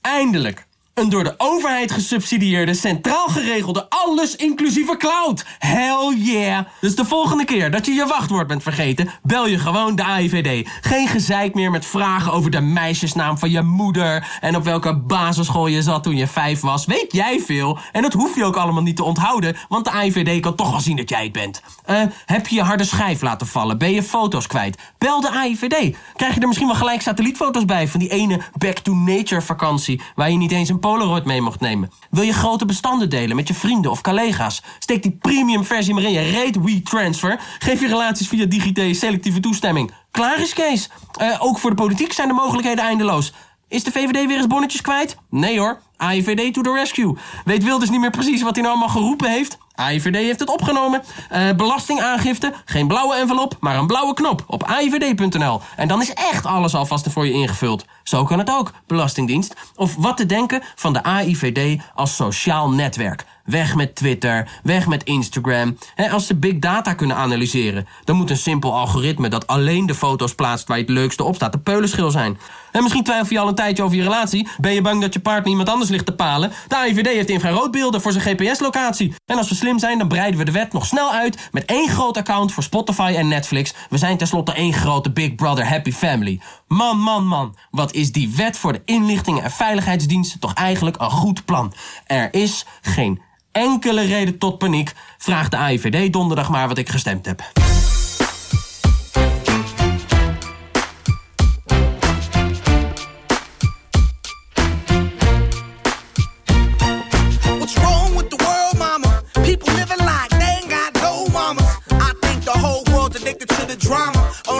eindelijk een door de overheid gesubsidieerde, centraal geregelde, alles inclusieve cloud. Hell yeah! Dus de volgende keer dat je je wachtwoord bent vergeten, bel je gewoon de AIVD. Geen gezeik meer met vragen over de meisjesnaam van je moeder en op welke basisschool je zat toen je vijf was. Weet jij veel? En dat hoef je ook allemaal niet te onthouden, want de AIVD kan toch al zien dat jij het bent. Eh, heb je je harde schijf laten vallen? Ben je foto's kwijt? Bel de AIVD. Krijg je er misschien wel gelijk satellietfoto's bij van die ene Back to Nature vakantie waar je niet eens een Mee mocht nemen? Wil je grote bestanden delen met je vrienden of collega's? Steek die premium versie maar in je reet WeTransfer. Geef je relaties via DigiT selectieve toestemming. Klaar is Kees. Eh, ook voor de politiek zijn de mogelijkheden eindeloos. Is de VVD weer eens bonnetjes kwijt? Nee hoor. AIVD to the rescue. Weet Wilders niet meer precies wat hij nou allemaal geroepen heeft? AIVD heeft het opgenomen. Eh, belastingaangifte, geen blauwe envelop, maar een blauwe knop op AIVD.nl. En dan is echt alles alvast voor je ingevuld. Zo kan het ook, Belastingdienst. Of wat te denken van de AIVD als sociaal netwerk. Weg met Twitter, weg met Instagram. Als ze big data kunnen analyseren, dan moet een simpel algoritme dat alleen de foto's plaatst waar je het leukste op staat, de peulenschil zijn. En misschien twijfel je al een tijdje over je relatie. Ben je bang dat je partner iemand anders ligt te palen? De AIVD heeft infraroodbeelden voor zijn GPS-locatie. En als we slim zijn, dan breiden we de wet nog snel uit... met één groot account voor Spotify en Netflix. We zijn tenslotte één grote Big Brother Happy Family. Man, man, man. Wat is die wet voor de inlichtingen en veiligheidsdiensten toch eigenlijk een goed plan? Er is geen enkele reden tot paniek. Vraag de AIVD donderdag maar wat ik gestemd heb.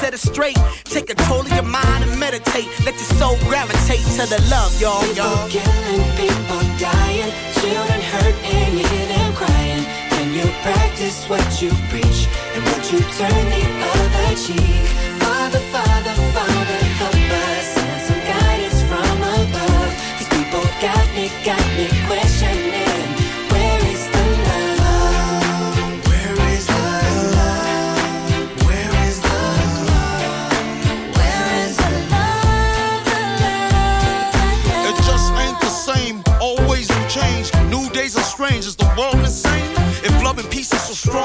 set it straight. Take control of your mind and meditate. Let your soul gravitate to the love, y'all, y'all. killing, people dying, children hurt, and you hear them crying. When you practice what you preach, and what you turn the other cheek. Father, Father, Father,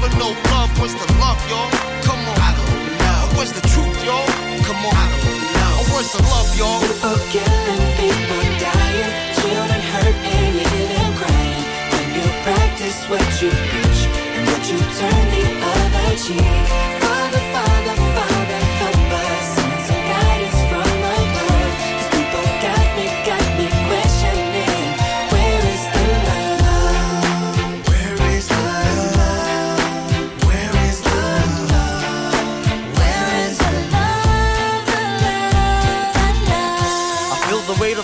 never know love. Where's the love, y'all? Come on. I don't know. Where's the truth, y'all? Come on. I don't know. Where's the love, y'all? People killing, people dying, children hurt, and hear them crying. When you practice what you preach, and what you turn the other cheek.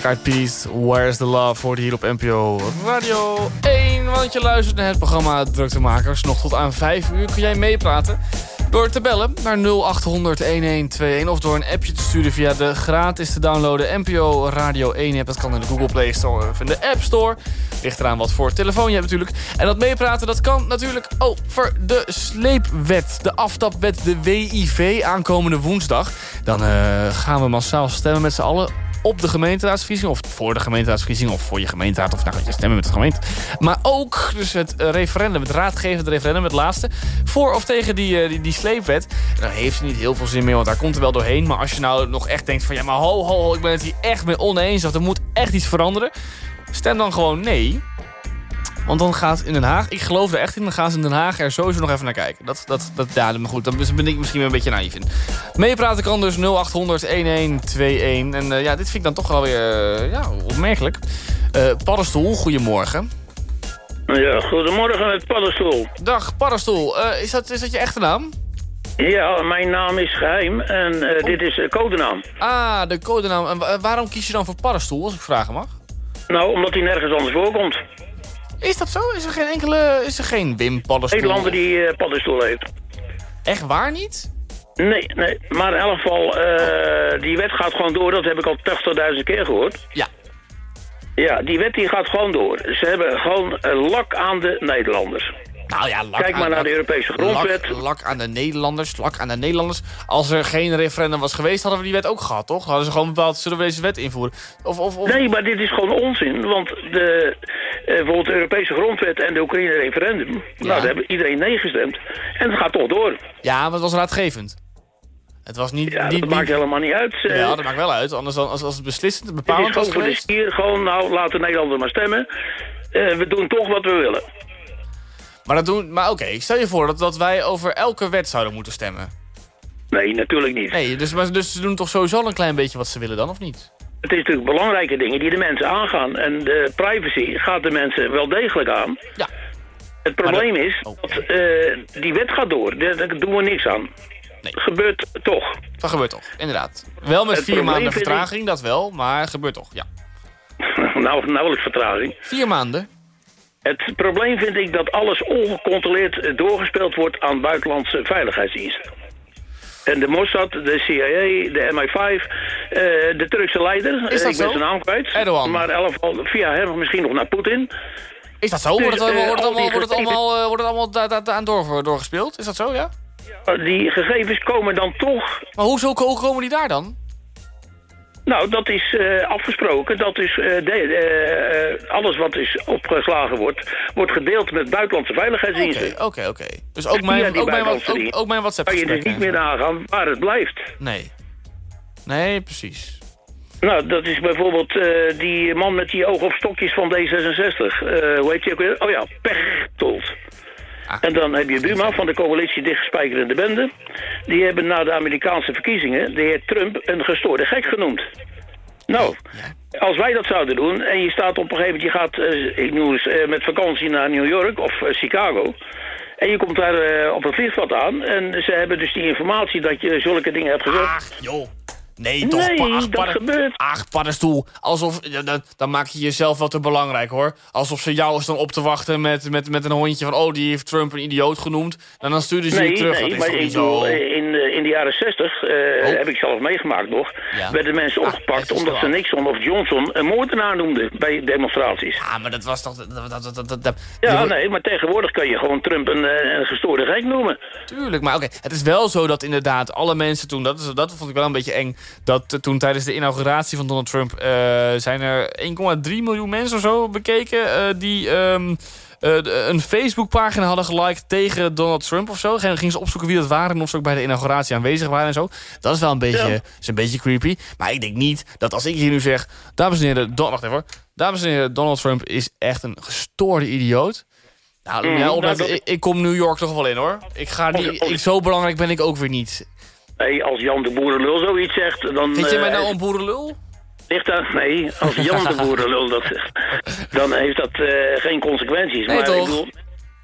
Black Eyed Peas, Where's the Love, hoorde hier op NPO Radio 1. Want je luistert naar het programma Druktemakers. Nog tot aan 5 uur. Kun jij meepraten. Door te bellen naar 0800 1121 of door een appje te sturen via de gratis te downloaden NPO Radio 1 app. Dat kan in de Google Play Store of in de App Store. Ligt eraan wat voor telefoon je hebt natuurlijk. En dat meepraten dat kan natuurlijk over de sleepwet. De aftapwet, de WIV, aankomende woensdag. Dan eh, gaan we massaal stemmen met z'n allen op de gemeenteraadsverkiezingen... of voor de gemeenteraadsverkiezingen of voor je gemeenteraad... of nou, je stemmen met de gemeente. Maar ook dus het eh, referendum, het raadgevende referendum, het laatste... voor of tegen die, eh, die, sleepwet. En daar heeft ze niet heel veel zin meer, want daar komt er wel doorheen. Maar als je nou nog echt denkt van... ja, maar ho, ho, ho, ik ben het hier echt mee oneens... of er moet echt iets veranderen... stem dan gewoon nee... Want dan gaat in Den Haag, ik geloof er echt in, dan gaan ze in Den Haag er sowieso nog even naar kijken. Dat, dat, dat, ja, maar goed, dan ben ik misschien weer een beetje naïef in. Meepraten kan dus 0800 1121. En eh, ja, dit vind ik dan toch wel weer eh, ja, opmerkelijk. Eh Paddenstoel, goedemorgen. Ja, goedemorgen met Paddenstoel. Dag, Paddenstoel. Is, dat, is dat je echte naam? Ja, mijn naam is geheim en eh, dit is de codenaam. Ah, de codenaam. En wa- waarom kies je dan voor Paddenstoel, als ik vragen mag? Nou, omdat hij nergens anders voorkomt. Is dat zo? Is er geen enkele, is er geen Wim Paddenstoel? Nederlander die eh, paddenstoel heeft. Echt waar niet? Nee, nee, maar in elk geval, eh, die wet gaat gewoon door. Dat heb ik al 80.000 keer gehoord. Ja. Ja, die wet die gaat gewoon door. Ze hebben gewoon lak aan de Nederlanders. Nou ja, lak Kijk maar aan- naar de Europese grondwet. Lak, lak aan de Nederlanders, lak aan de Nederlanders. Als er geen referendum was geweest, hadden we die wet ook gehad, toch? Hadden ze gewoon bepaald, zullen we deze wet invoeren? Of, of, of... Nee, maar dit is gewoon onzin. Want de, bijvoorbeeld de Europese grondwet en de Oekraïne-referendum... Nou, daar hebben iedereen nee gestemd. En het gaat toch door. Ja, maar het was raadgevend. Het was niet... Ja, niet, dat maakt helemaal niet uit. Eh, Ja, dat maakt wel uit. Anders dan, als, als het beslissend, bepalend was geweest. stier. Gewoon, nou, laten de Nederlanders maar stemmen. Eh, we doen toch wat we willen. Maar, dat doen, maar oké, stel je voor dat, dat wij over elke wet zouden moeten stemmen. Nee, natuurlijk niet. Nee, dus, maar, dus ze doen toch sowieso al een klein beetje wat ze willen dan, of niet? Het is natuurlijk belangrijke dingen die de mensen aangaan. En de privacy gaat de mensen wel degelijk aan. Ja. Het probleem is, dat, eh, die wet gaat door. Daar, doen we niks aan. Nee. Gebeurt toch. Dat gebeurt toch, inderdaad. Wel met Het vier maanden ik- vertraging, dat wel, maar gebeurt toch, ja. nou, nauwelijks vertraging. Vier maanden? Het probleem vind ik dat alles ongecontroleerd doorgespeeld wordt aan buitenlandse veiligheidsdiensten. En de Mossad, de CIA, de MI5, eh, de Turkse leider, Is dat eh, ik ben zo? zijn naam kwijt, Erdogan. maar elf, via hem misschien nog naar Poetin. Is dat zo? Wordt het Dus, allemaal, eh, wordt het allemaal, wordt het allemaal, wordt het allemaal da- da- da- aan door, doorgespeeld? Is dat zo, ja? Die gegevens komen dan toch... Maar hoezo hoe komen die daar dan? Nou, dat is eh, afgesproken. Dat is, eh, de, eh, alles wat is opgeslagen wordt, wordt gedeeld met buitenlandse veiligheidsdiensten. Oké, oké. Dus ook mijn, ook mijn, buitenlandse ook, dienst ook mijn WhatsApp Kan je dus niet meer nagaan waar het blijft. Nee. Nee, precies. Nou, dat is bijvoorbeeld die man met die oog op stokjes van D66. Eh hoe heet die ook weer? Oh ja, Pechtold. En dan heb je Buma van de coalitie Dichtgespijkerde Bende. Die hebben na de Amerikaanse verkiezingen de heer Trump een gestoorde gek genoemd. Nou, als wij dat zouden doen en je staat op een gegeven moment, je gaat, eh, ik noem eens, eh, met vakantie naar New York of eh, Chicago. En je komt daar op een vliegveld aan en ze hebben dus die informatie dat je zulke dingen hebt gezegd. Ach, joh. Nee, toch? Nee, pa- ach, dat padden- gebeurt. Ach, paddenstoel. Alsof, ja, dan, dan maak je jezelf wel te belangrijk, hoor. Alsof ze jou staan op te wachten met, met, met een hondje van... oh, die heeft Trump een idioot genoemd. En dan sturen ze Nee, je terug. nee, dat is maar toch niet zo... bedoel, in, eh, in de jaren 60 eh, heb ik zelf meegemaakt nog, Ja. werden mensen opgepakt omdat ze Nixon of Johnson een moordenaar noemden bij demonstraties. Ja, maar dat was toch... Dat, dat, dat, dat, dat- dat- Ja, nee, maar tegenwoordig kan je gewoon Trump een, eh, een gestoorde gek noemen. Tuurlijk, maar oké. Het is wel zo dat inderdaad alle mensen toen... Dat, is, dat vond ik wel een beetje eng. Dat toen tijdens de inauguratie van Donald Trump... zijn er 1,3 miljoen mensen of zo bekeken... die... ehm, eh, een Facebookpagina hadden geliked tegen Donald Trump of zo. Gingen gingen ze opzoeken wie dat waren en of ze ook bij de inauguratie aanwezig waren en zo. Dat is wel een beetje, Ja. is een beetje creepy. Maar ik denk niet dat als ik hier nu zeg... Dames en heren, Don, wacht even hoor. Dames en heren, Donald Trump is echt een gestoorde idioot. Nou, Mm, ja, nou, dat- ik, ik kom New York toch wel in hoor. Ik ga niet, ik, zo belangrijk ben ik ook weer niet. Hey, als Jan de Boerenlul zoiets zegt, dan... Vind je eh, mij nou een boerenlul? Ligt dat? Nee, als Jan de Boerenlul dat zegt, dan heeft dat eh, geen consequenties. Nee, maar toch? ik bedoel,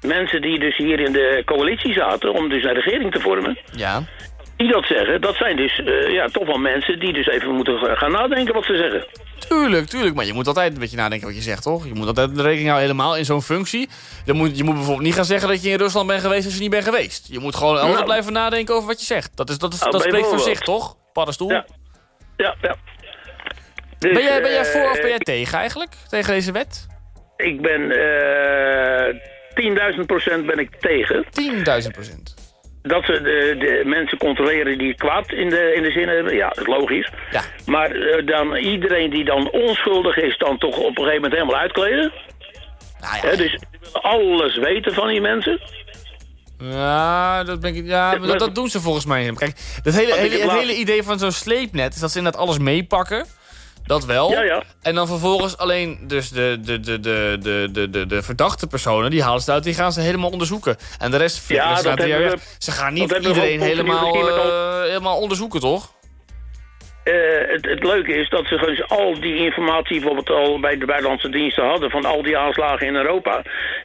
mensen die dus hier in de coalitie zaten om dus een regering te vormen... Ja. Die dat zeggen, dat zijn dus eh, ja, toch wel mensen die dus even moeten gaan nadenken wat ze zeggen. Tuurlijk, tuurlijk. Maar je moet altijd een beetje nadenken wat je zegt, toch? Je moet altijd de rekening houden helemaal in zo'n functie. Dan moet, je moet bijvoorbeeld niet gaan zeggen dat je in Rusland bent geweest als je niet bent geweest. Je moet gewoon altijd Nou. blijven nadenken over wat je zegt. Dat, is, dat, is, Nou, dat spreekt voor zich, toch? Paddenstoel. Ja. Ja, ja. Dus, ben, jij, ben jij voor of eh, ben jij tegen eigenlijk? Tegen deze wet? Ik ben eh 10.000 procent ben ik tegen. 10.000 procent. dat ze de, de mensen controleren die kwaad in de, in de zin hebben, ja, dat is logisch. Ja. Maar eh, dan iedereen die dan onschuldig is, dan toch op een gegeven moment helemaal uitkleden. Nou Hè, dus alles weten van die mensen. Ja, dat, ben ik, ja dat, dat doen ze volgens mij. Kijk, het hele, hele, het hele idee van zo'n sleepnet is dat ze inderdaad alles meepakken. Dat wel. Ja, ja. En dan vervolgens alleen dus de, de, de, de, de, de, de, de verdachte personen, die halen ze uit, die gaan ze helemaal onderzoeken. En de rest flikkeren Ja, ze we- Ze gaan niet iedereen helemaal, eh, helemaal onderzoeken, toch? Eh, het, het leuke is dat ze dus al die informatie bijvoorbeeld al bij de buitenlandse diensten hadden van al die aanslagen in Europa.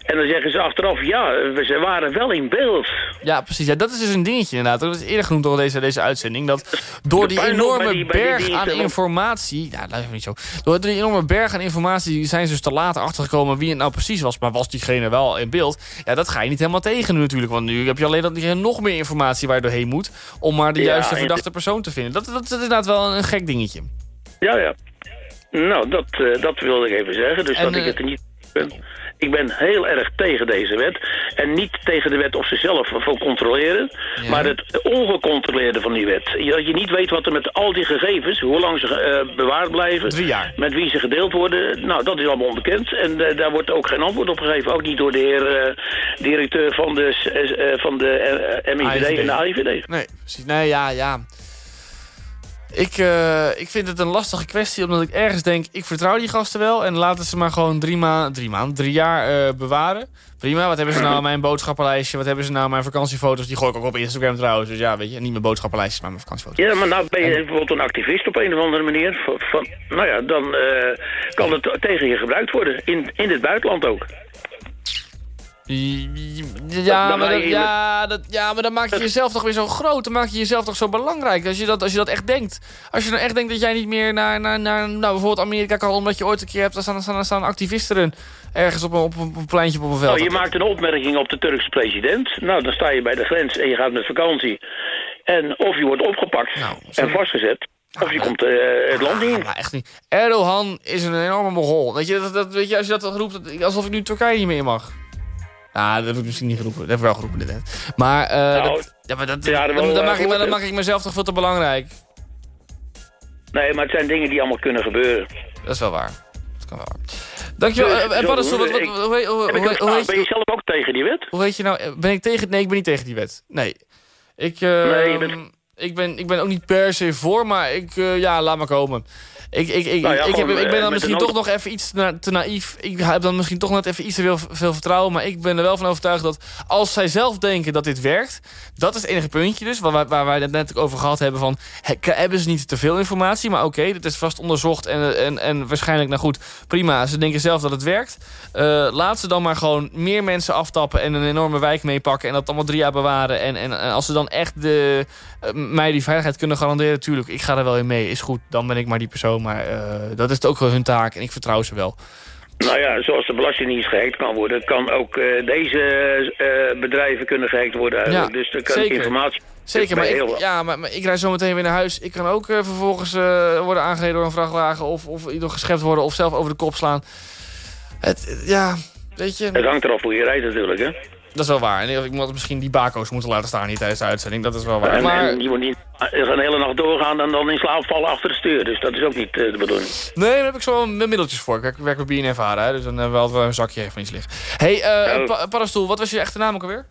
En dan zeggen ze achteraf, ja, ze waren wel in beeld. Ja, precies. Ja, dat is dus een dingetje inderdaad. Dat is eerder genoemd door deze, deze uitzending. Dat door die enorme die- die berg diensten, aan informatie... Ja, luister niet zo. Door die enorme berg aan informatie zijn ze dus te laat achtergekomen wie het nou precies was. Maar was diegene wel in beeld? Ja, dat ga je niet helemaal tegen nu natuurlijk. Want nu heb je alleen dat diegene nog meer informatie waar je doorheen moet... om maar de juiste verdachte persoon te vinden. Dat, dat, is inderdaad wel een, een gek dingetje. Ja, ja. Nou, dat, eh, dat wilde ik even zeggen. Dus En, dat ik eh, het er niet ben. Ik ben heel erg tegen deze wet. En niet tegen de wet of ze zelf voor controleren. Maar het ongecontroleerde van die wet. Dat je niet weet wat er met al die gegevens, hoe lang ze eh, bewaard blijven. Drie jaar. Met wie ze gedeeld worden. Nou, dat is allemaal onbekend. En daar wordt ook geen antwoord op gegeven. Ook niet door de heer directeur van de, van de MIVD en de AIVD. Nee, precies. Nee, ja, ja. Ik, eh, ik vind het een lastige kwestie, omdat ik ergens denk... ik vertrouw die gasten wel en laten ze maar gewoon drie, ma drie maanden, drie jaar eh, bewaren. Prima, wat hebben ze nou aan mijn boodschappenlijstje? Wat hebben ze nou aan mijn vakantiefoto's? Die gooi ik ook op Instagram trouwens. Dus ja, weet je, niet mijn boodschappenlijstjes, maar mijn vakantiefoto's. Ja, maar nou ben je bijvoorbeeld een activist op een of andere manier. Van, van- nou ja, dan eh, kan het tegen je gebruikt worden. In, in het buitenland ook. Ja, Dan maar dat, ja, dat, ja, maar dan maak je jezelf toch weer zo groot. Dan maak je jezelf toch zo belangrijk. Als je dat, als je dat echt denkt. Als je nou echt denkt dat jij niet meer naar, naar, naar nou, bijvoorbeeld Amerika kan... omdat je ooit een keer hebt... dan staan, staan, staan activisten er ergens op een, op, een, pleintje op een veld. Nou, je maakt een opmerking op de Turkse president. Nou, dan sta je bij de grens en je gaat met vakantie. En of je wordt opgepakt en vastgezet. Of je komt eh, het land in. Ja, echt niet. Erdogan is een enorme mogol. Weet je, dat, dat, weet je als je dat roept, alsof ik nu Turkije niet meer mag. Nou, dat heb ik misschien niet geroepen. Dat heb ik wel geroepen dit net. Maar, eh Nou, dat, ja, maar dat, ja, dat dan, eh, maak ik, dan mezelf toch veel te belangrijk. Nee, maar het zijn dingen die allemaal kunnen gebeuren. Dat is wel waar. Dat kan wel waar. Dankjewel. Dus, Eh, En Paddenstoel, wat, hoe, hoe, hoe, hoe, hoe ben je zelf ook tegen die wet? hoe heet je nou? Ben ik tegen... Nee, ik ben niet tegen die wet. Nee. Ik, Nee, bent- ik, ben, ik ben ook niet per se voor, maar ik... ja, laat maar komen. Ik, ik, ik, Nou ja, ik, heb, ik ben eh, dan misschien toch nog even iets te, na- te naïef. Ik heb dan misschien toch net even iets te veel, veel vertrouwen. Maar ik ben er wel van overtuigd dat als zij zelf denken dat dit werkt... dat is het enige puntje dus, waar, wij- waar wij het net ook over gehad hebben... van he- hebben ze niet te veel informatie, maar oké, dit is vast onderzocht... En, en, en waarschijnlijk, nou goed, prima, ze denken zelf dat het werkt. Eh, laat ze dan maar gewoon meer mensen aftappen... en een enorme wijk meepakken en dat allemaal drie jaar bewaren. En, en, en als ze dan echt de, eh, mij die veiligheid kunnen garanderen... natuurlijk, ik ga er wel in mee, is goed, dan ben ik maar die persoon. Maar eh, dat is ook wel hun taak en ik vertrouw ze wel. Nou ja, zoals de Belastingdienst gehackt kan worden... kan ook eh, deze eh, bedrijven kunnen gehackt worden. Ja, dus er kan zeker. informatie... Zeker, maar ik, ja, maar, maar ik rijd zo meteen weer naar huis. Ik kan ook vervolgens worden aangereden door een vrachtwagen... of, of door geschept worden of zelf over de kop slaan. Het, ja, weet je... Het hangt eraf hoe je rijdt natuurlijk, hè? Dat is wel waar. En ik moet misschien die bako's moeten laten staan hier tijdens de uitzending. Dat is wel waar. En, maar... en je moet niet een hele nacht doorgaan en dan in slaap vallen achter de stuur. Dus dat is ook niet eh, de bedoeling. Nee, daar heb ik zo mijn middeltjes voor. Ik werk, bij BNF Vara, dus dan hebben we altijd wel een zakje van iets liggen. hey, eh pa Paddenstoel, wat was je echte naam ook alweer?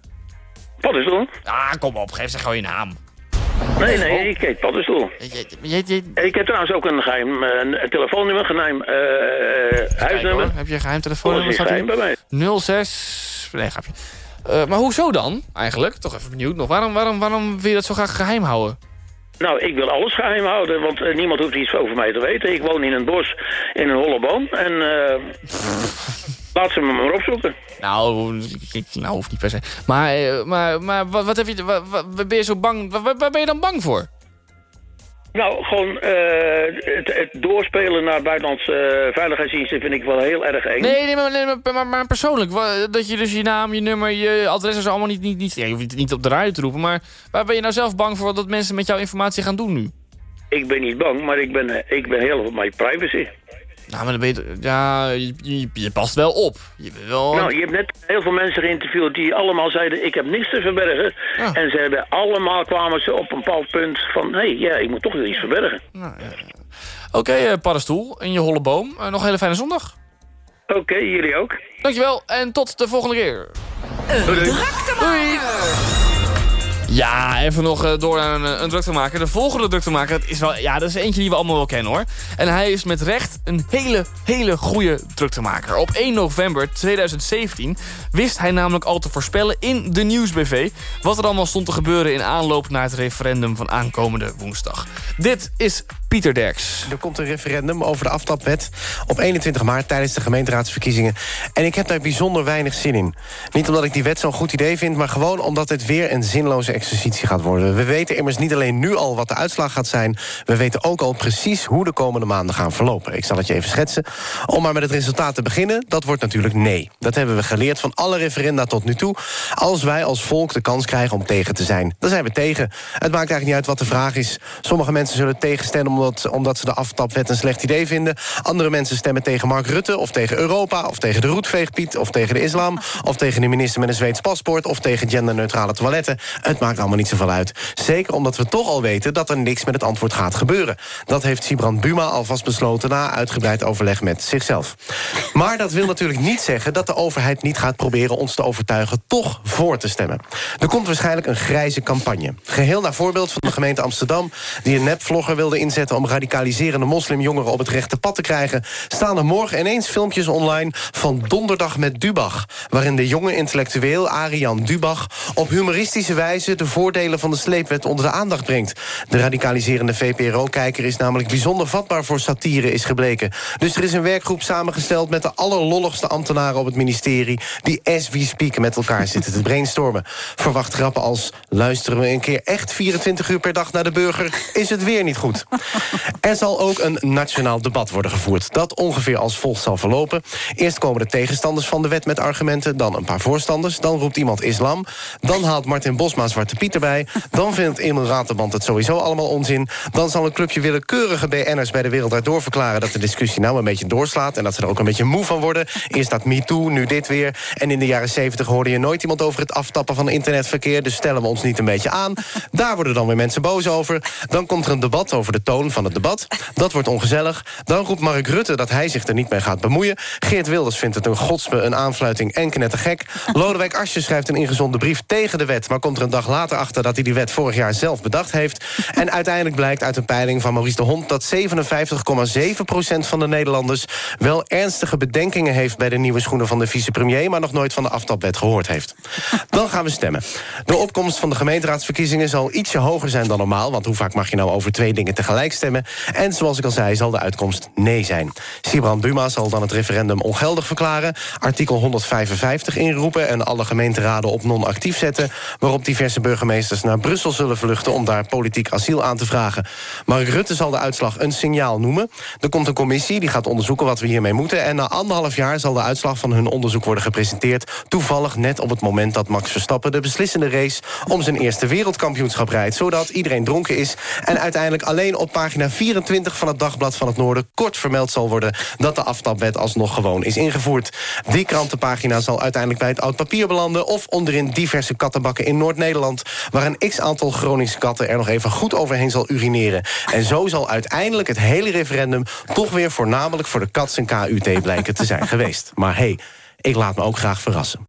Paddenstoel? Ah, kom op, geef ze gewoon je naam. Nee, nee, ik heet paddenstoel. Je, je, Ik heb trouwens ook een geheim eh, een telefoonnummer, geheim eh, eh, huisnummer. Heb je een geheim telefoonnummer? Alles is geheim bij mij. 06... Nee, grapje. Eh, maar hoezo dan, eigenlijk? Toch even benieuwd nog. Waarom, waarom, waarom wil je dat zo graag geheim houden? Nou, ik wil alles geheim houden, want eh, niemand hoeft iets over mij te weten. Ik woon in een bos, in een holle boom. En eh, laat ze me maar opzoeken. Nou, ik, nou hoeft niet per se. Maar, maar, maar wat, wat heb je... Wat, wat- ben je zo bang... Waar, waar ben je dan bang voor? Nou, gewoon eh, het, het doorspelen naar buitenlandse eh, veiligheidsdiensten vind ik wel heel erg eng. Nee, nee, maar, nee, maar, maar, maar persoonlijk. Dat je dus je naam, je nummer, je adres is allemaal niet... niet, niet ja, je hoeft het niet op de radio te roepen, maar waar ben je nou zelf bang voor dat mensen met jouw informatie gaan doen nu? Ik ben niet bang, maar ik ben, ik ben heel op mijn privacy. Nou, maar dan ben je... Ja, je, je, je past wel op. Je bent wel... Nou, je hebt net heel veel mensen geïnterviewd die allemaal zeiden... ik heb niks te verbergen. En ze hebben allemaal kwamen ze op een bepaald punt van... hé, hey, ja, ik moet toch weer iets verbergen. Oké, eh, paddenstoel in je holle boom. Eh, nog een hele fijne zondag. Oké, jullie ook. Dankjewel en tot de volgende keer. Doei, doei. Doei. Ja, even nog eh, door een, een druk te maken. De volgende druk te maken, dat is, wel, ja, dat is eentje die we allemaal wel kennen hoor. En hij is met recht een hele, hele goede druktemaker. Op 1 november 2017 wist hij namelijk al te voorspellen in de Nieuwsbv... wat er allemaal stond te gebeuren in aanloop naar het referendum van aankomende woensdag. Dit is Pieter Derks. Er komt een referendum over de aftapwet op 21 maart tijdens de gemeenteraadsverkiezingen. En ik heb daar bijzonder weinig zin in. Niet omdat ik die wet zo'n goed idee vind, maar gewoon omdat het weer een zinloze exercitie gaat worden. We weten immers niet alleen nu al wat de uitslag gaat zijn... we weten ook al precies hoe de komende maanden gaan verlopen. Ik zal het je even schetsen. Om maar met het resultaat te beginnen, dat wordt natuurlijk nee. Dat hebben we geleerd van alle referenda tot nu toe. Als wij als volk de kans krijgen om tegen te zijn, dan zijn we tegen. Het maakt eigenlijk niet uit wat de vraag is. Sommige mensen zullen tegenstemmen omdat, omdat ze de aftapwet een slecht idee vinden. Andere mensen stemmen tegen Mark Rutte of tegen Europa... of tegen de roetveegpiet of tegen de islam... of tegen de minister met een Zweeds paspoort... of tegen genderneutrale toiletten. Het maakt allemaal niet zoveel uit. Zeker omdat we toch al weten dat er niks met het antwoord gaat gebeuren. Dat heeft Sibrand Buma alvast besloten... na uitgebreid overleg met zichzelf. Maar dat wil natuurlijk niet zeggen dat de overheid niet gaat proberen... ons te overtuigen toch voor te stemmen. Er komt waarschijnlijk een grijze campagne. Geheel naar voorbeeld van de gemeente Amsterdam... die een nepvlogger wilde inzetten om radicaliserende moslimjongeren op het rechte pad te krijgen... staan er morgen ineens filmpjes online van Donderdag met Dubach... waarin de jonge intellectueel Arian Dubach op humoristische wijze... de voordelen van de sleepwet onder de aandacht brengt. De radicaliserende VPRO-kijker is namelijk bijzonder vatbaar voor satire, is gebleken. Dus er is een werkgroep samengesteld met de allerlolligste ambtenaren op het ministerie... die as we speak met elkaar zitten te brainstormen. Verwacht grappen als luisteren we een keer echt 24 uur per dag naar de burger... is het weer niet goed. Er zal ook een nationaal debat worden gevoerd... dat ongeveer als volgt zal verlopen. Eerst komen de tegenstanders van de wet met argumenten... dan een paar voorstanders, dan roept iemand islam... dan haalt Martin Bosma Zwarte Piet erbij... dan vindt Emil Raterband het sowieso allemaal onzin... dan zal een clubje willekeurige BN'ers bij de wereld daardoor verklaren... dat de discussie nou een beetje doorslaat... en dat ze er ook een beetje moe van worden. Eerst dat MeToo, nu dit weer. En in de jaren 70 hoorde je nooit iemand over het aftappen van internetverkeer... dus stellen we ons niet een beetje aan. Daar worden dan weer mensen boos over. Dan komt er een debat over de toon van het debat. Dat wordt ongezellig. Dan roept Mark Rutte dat hij zich er niet mee gaat bemoeien. Geert Wilders vindt het een godspe, een aanfluiting en knettergek. Lodewijk Asje schrijft een ingezonde brief tegen de wet... maar komt er een dag later achter dat hij die wet vorig jaar zelf bedacht heeft. En uiteindelijk blijkt uit een peiling van Maurice de Hond... dat 57,7% van de Nederlanders wel ernstige bedenkingen heeft... bij de nieuwe schoenen van de vicepremier... maar nog nooit van de aftapwet gehoord heeft. Dan gaan we stemmen. De opkomst van de gemeenteraadsverkiezingen zal ietsje hoger zijn dan normaal... want hoe vaak mag je nou over twee dingen tegelijk stemmen? En zoals ik al zei, zal de uitkomst nee zijn. Sibrand Buma zal dan het referendum ongeldig verklaren... artikel 155 inroepen en alle gemeenteraden op non-actief zetten... waarop diverse burgemeesters naar Brussel zullen vluchten... om daar politiek asiel aan te vragen. Mark Rutte zal de uitslag een signaal noemen. Er komt een commissie die gaat onderzoeken wat we hiermee moeten... en na anderhalf jaar zal de uitslag van hun onderzoek worden gepresenteerd... toevallig net op het moment dat Max Verstappen de beslissende race... om zijn eerste wereldkampioenschap rijdt... zodat iedereen dronken is en uiteindelijk alleen op pagina 24 van het Dagblad van het Noorden... kort vermeld zal worden dat de aftapwet alsnog gewoon is ingevoerd. Die krantenpagina zal uiteindelijk bij het oud papier belanden... of onderin diverse kattenbakken in Noord-Nederland... waar een x-aantal Groningse katten er nog even goed overheen zal urineren. En zo zal uiteindelijk het hele referendum... toch weer voornamelijk voor de Kats en KUT blijken te zijn geweest. Maar hey, ik laat me ook graag verrassen.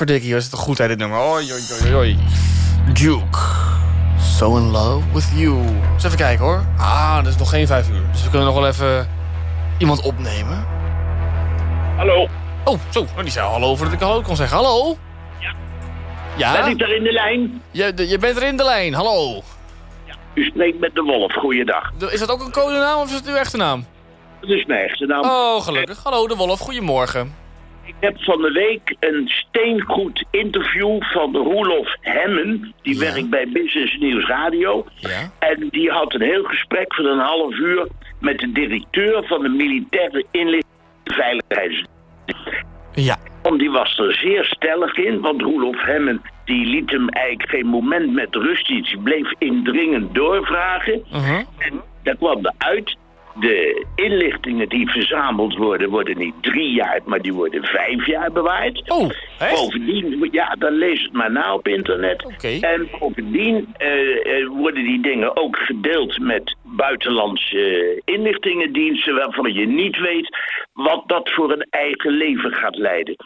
Potverdikkie, was het een goed uit dit nummer. Oi, oi, oi, oi. Duke. So in love with you. Eens even kijken hoor. Ah, dat is nog geen vijf uur. Dus we kunnen nog wel even iemand opnemen. Hallo. Oh, zo. Oh, die zei hallo voordat ik hallo kon zeggen. Hallo? Ja. Ja? Ben ik er in de lijn? Je, de- je bent er in de lijn. Hallo. U spreekt met de Wolf. Goeiedag. De- Is dat ook een codenaam of is het uw echte naam? Dat is mijn echte naam. Oh, gelukkig. Hallo, de Wolf. Goedemorgen. Ik heb van de week een steengoed interview van Roelof Hemmen. Die werkt bij Business Nieuws Radio. Ja. En die had een heel gesprek van een half uur met de directeur van de militaire inlichting en veiligheids. Ja. Want die was er zeer stellig in, want Roelof Hemmen die liet hem eigenlijk geen moment met rust. Die bleef indringend doorvragen. En daar kwam eruit, de inlichtingen die verzameld worden, worden niet drie jaar, maar die worden vijf jaar bewaard. Oh, Bovendien, ja, dan lees het maar na op internet. En bovendien eh, eh, worden die dingen ook gedeeld met buitenlandse eh, inlichtingendiensten waarvan je niet weet wat dat voor een eigen leven gaat leiden.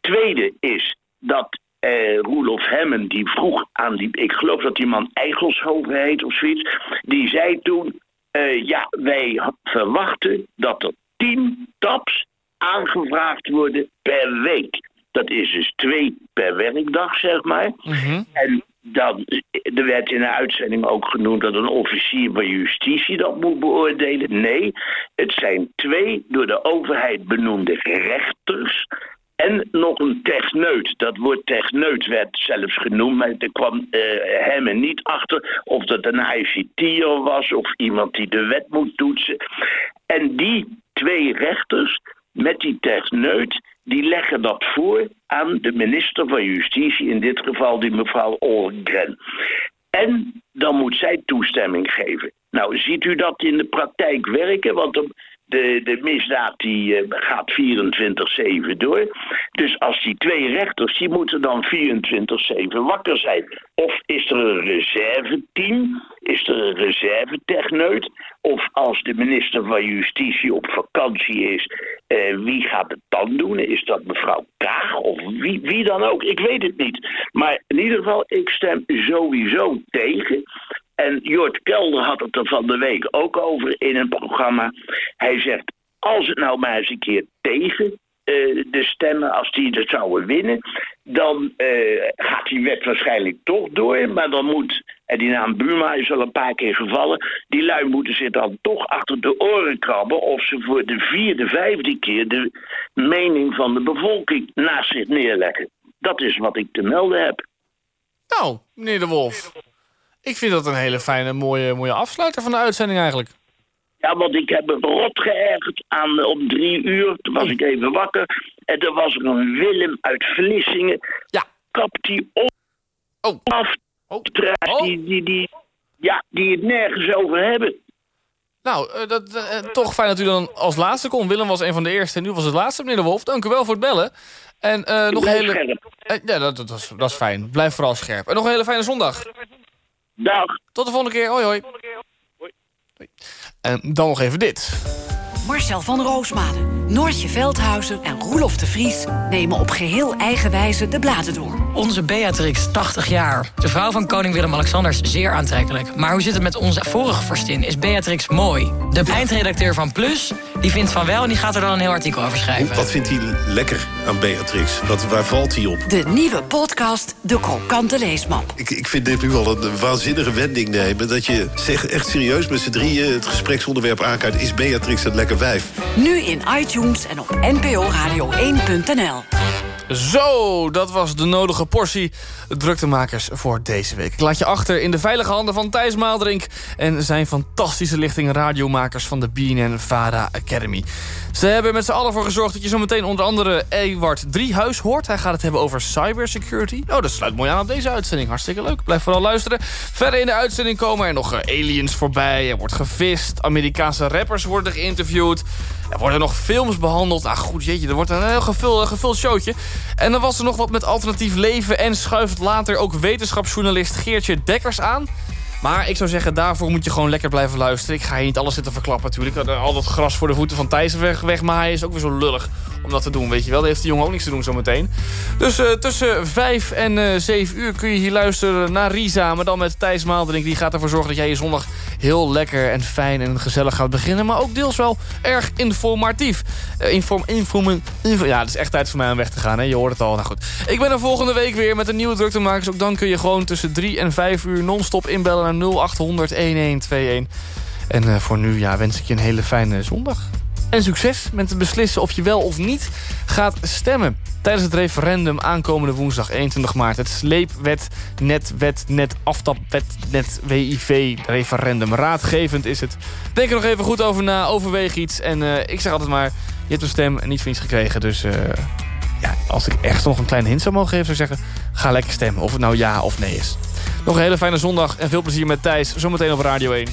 Tweede is dat eh Roelof Hemmen, die vroeg aan die, ik geloof dat die man Eigelshoven heet of zoiets, die zei toen, eh, ja, wij verwachten dat er tien taps aangevraagd worden per week. Dat is dus twee per werkdag, zeg maar. En dan, er werd in de uitzending ook genoemd dat een officier van justitie dat moet beoordelen. Nee, het zijn twee door de overheid benoemde rechters. En nog een techneut. Dat woord techneut werd zelfs genoemd, maar er kwam eh, hem er niet achter of dat een ICT'er was of iemand die de wet moet toetsen. En die twee rechters met die techneut, die leggen dat voor aan de minister van Justitie, in dit geval die mevrouw Ollgren. En dan moet zij toestemming geven. Nou, ziet u dat in de praktijk werken? Want de, de, misdaad die eh, gaat 24-7 door. Dus als die twee rechters, die moeten dan 24-7 wakker zijn. Of is er een reserveteam? Is er een reservetechneut? Of als de minister van Justitie op vakantie is, eh, wie gaat het dan doen? Is dat mevrouw Kaag of wie, wie dan ook? Ik weet het niet. Maar in ieder geval, ik stem sowieso tegen. En Jort Kelder had het er van de week ook over in een programma. Hij zegt, als het nou maar eens een keer tegen eh, de stemmen, als die het zouden winnen, dan eh, gaat die wet waarschijnlijk toch door. Maar dan moet, en die naam Buma is al een paar keer gevallen, die lui moeten zich dan toch achter de oren krabben of ze voor de vierde, vijfde keer de mening van de bevolking naast zich neerleggen. Dat is wat ik te melden heb. Nou, meneer de Wolf. Ik vind dat een hele fijne, mooie, mooie afsluiter van de uitzending eigenlijk. Ja, want ik heb me rot geërgerd aan eh, om drie uur. Toen was ik even wakker. En er was er een Willem uit Vlissingen. Ja. Kapt die op. Oh. Af. Die, die, die, ja, die het nergens over hebben. Nou, eh, dat, eh, toch fijn dat u dan als laatste kon. Willem was een van de eerste en nu was het laatste, meneer de Wolf. Dank u wel voor het bellen. En eh, nog een hele... scherp. Eh, ja, dat, dat, is, dat is fijn. Blijf vooral scherp. En nog een hele fijne zondag. Dag. Tot de volgende keer. Hoi, hoi. Hoi. En dan nog even dit. Marcel van Roosmalen, Noortje Veldhuizen en Roelof de Vries... nemen op geheel eigen wijze de bladen door. Onze Beatrix, 80 jaar. De vrouw van koning Willem-Alexander is zeer aantrekkelijk. Maar hoe zit het met onze vorige vorstin? Is Beatrix mooi? De eindredacteur van Plus, die vindt van wel... en die gaat er dan een heel artikel over schrijven. Wat vindt hij lekker aan Beatrix? Wat, waar valt hij op? De nieuwe podcast De Krokante Leesmap. Ik, ik vind dit nu al een waanzinnige wending nemen. Dat je zeg, echt serieus met z'n drieën het gespreksonderwerp aankaart... is Beatrix het lekker Nu in iTunes en op nporadio1.nl. Zo, dat was de nodige portie druktemakers voor deze week. Ik laat je achter in de veilige handen van Thijs Maaldrink... en zijn fantastische lichting radiomakers van de BNN Vara Academy. Ze hebben met z'n allen voor gezorgd dat je zo meteen onder andere Ewart Driehuis hoort. Hij gaat het hebben over cybersecurity. Oh, dat sluit mooi aan op deze uitzending. Hartstikke leuk. Blijf vooral luisteren. Verder in de uitzending komen er nog eh, aliens voorbij. Er wordt gevist. Amerikaanse rappers worden geïnterviewd. Er worden nog films behandeld. Ah, goed, jeetje, er wordt een heel gevuld, gevuld showtje. En dan was er nog wat met alternatief leven... en schuift later ook wetenschapsjournalist Geertje Dekkers aan. Maar ik zou zeggen, daarvoor moet je gewoon lekker blijven luisteren. Ik ga hier niet alles zitten verklappen natuurlijk. Al dat gras voor de voeten van Thijs weg, wegmaaien is ook weer zo lullig om dat te doen, weet je wel. Daar heeft de jongen ook niks te doen zometeen. Dus eh, tussen 5 en eh 7 uur kun je hier luisteren naar Risa. Maar dan met Thijs Maalderink. Die gaat ervoor zorgen dat jij je zondag heel lekker en fijn en gezellig gaat beginnen. Maar ook deels wel erg informatief. Eh, inform, inform, info- ja, het is echt tijd voor mij om weg te gaan. Hè? Je hoort het al. Nou goed. Ik ben er volgende week weer met een nieuwe druktemakers. Ook dan kun je gewoon tussen 3 en 5 uur non-stop inbellen naar 0800 1121. En eh, voor nu ja, wens ik je een hele fijne zondag. En succes met het beslissen of je wel of niet gaat stemmen. Tijdens het referendum aankomende woensdag 21 maart. Het sleepwet, netwet, net aftapwet, net WIV referendum. Raadgevend is het. Denk er nog even goed over na, overweeg iets. En eh, ik zeg altijd maar, je hebt een stem en niet voor iets gekregen. Dus eh, ja, als ik echt nog een kleine hint zou mogen geven, zou ik zeggen... ga lekker stemmen, of het nou ja of nee is. Nog een hele fijne zondag en veel plezier met Thijs. Zometeen op Radio 1.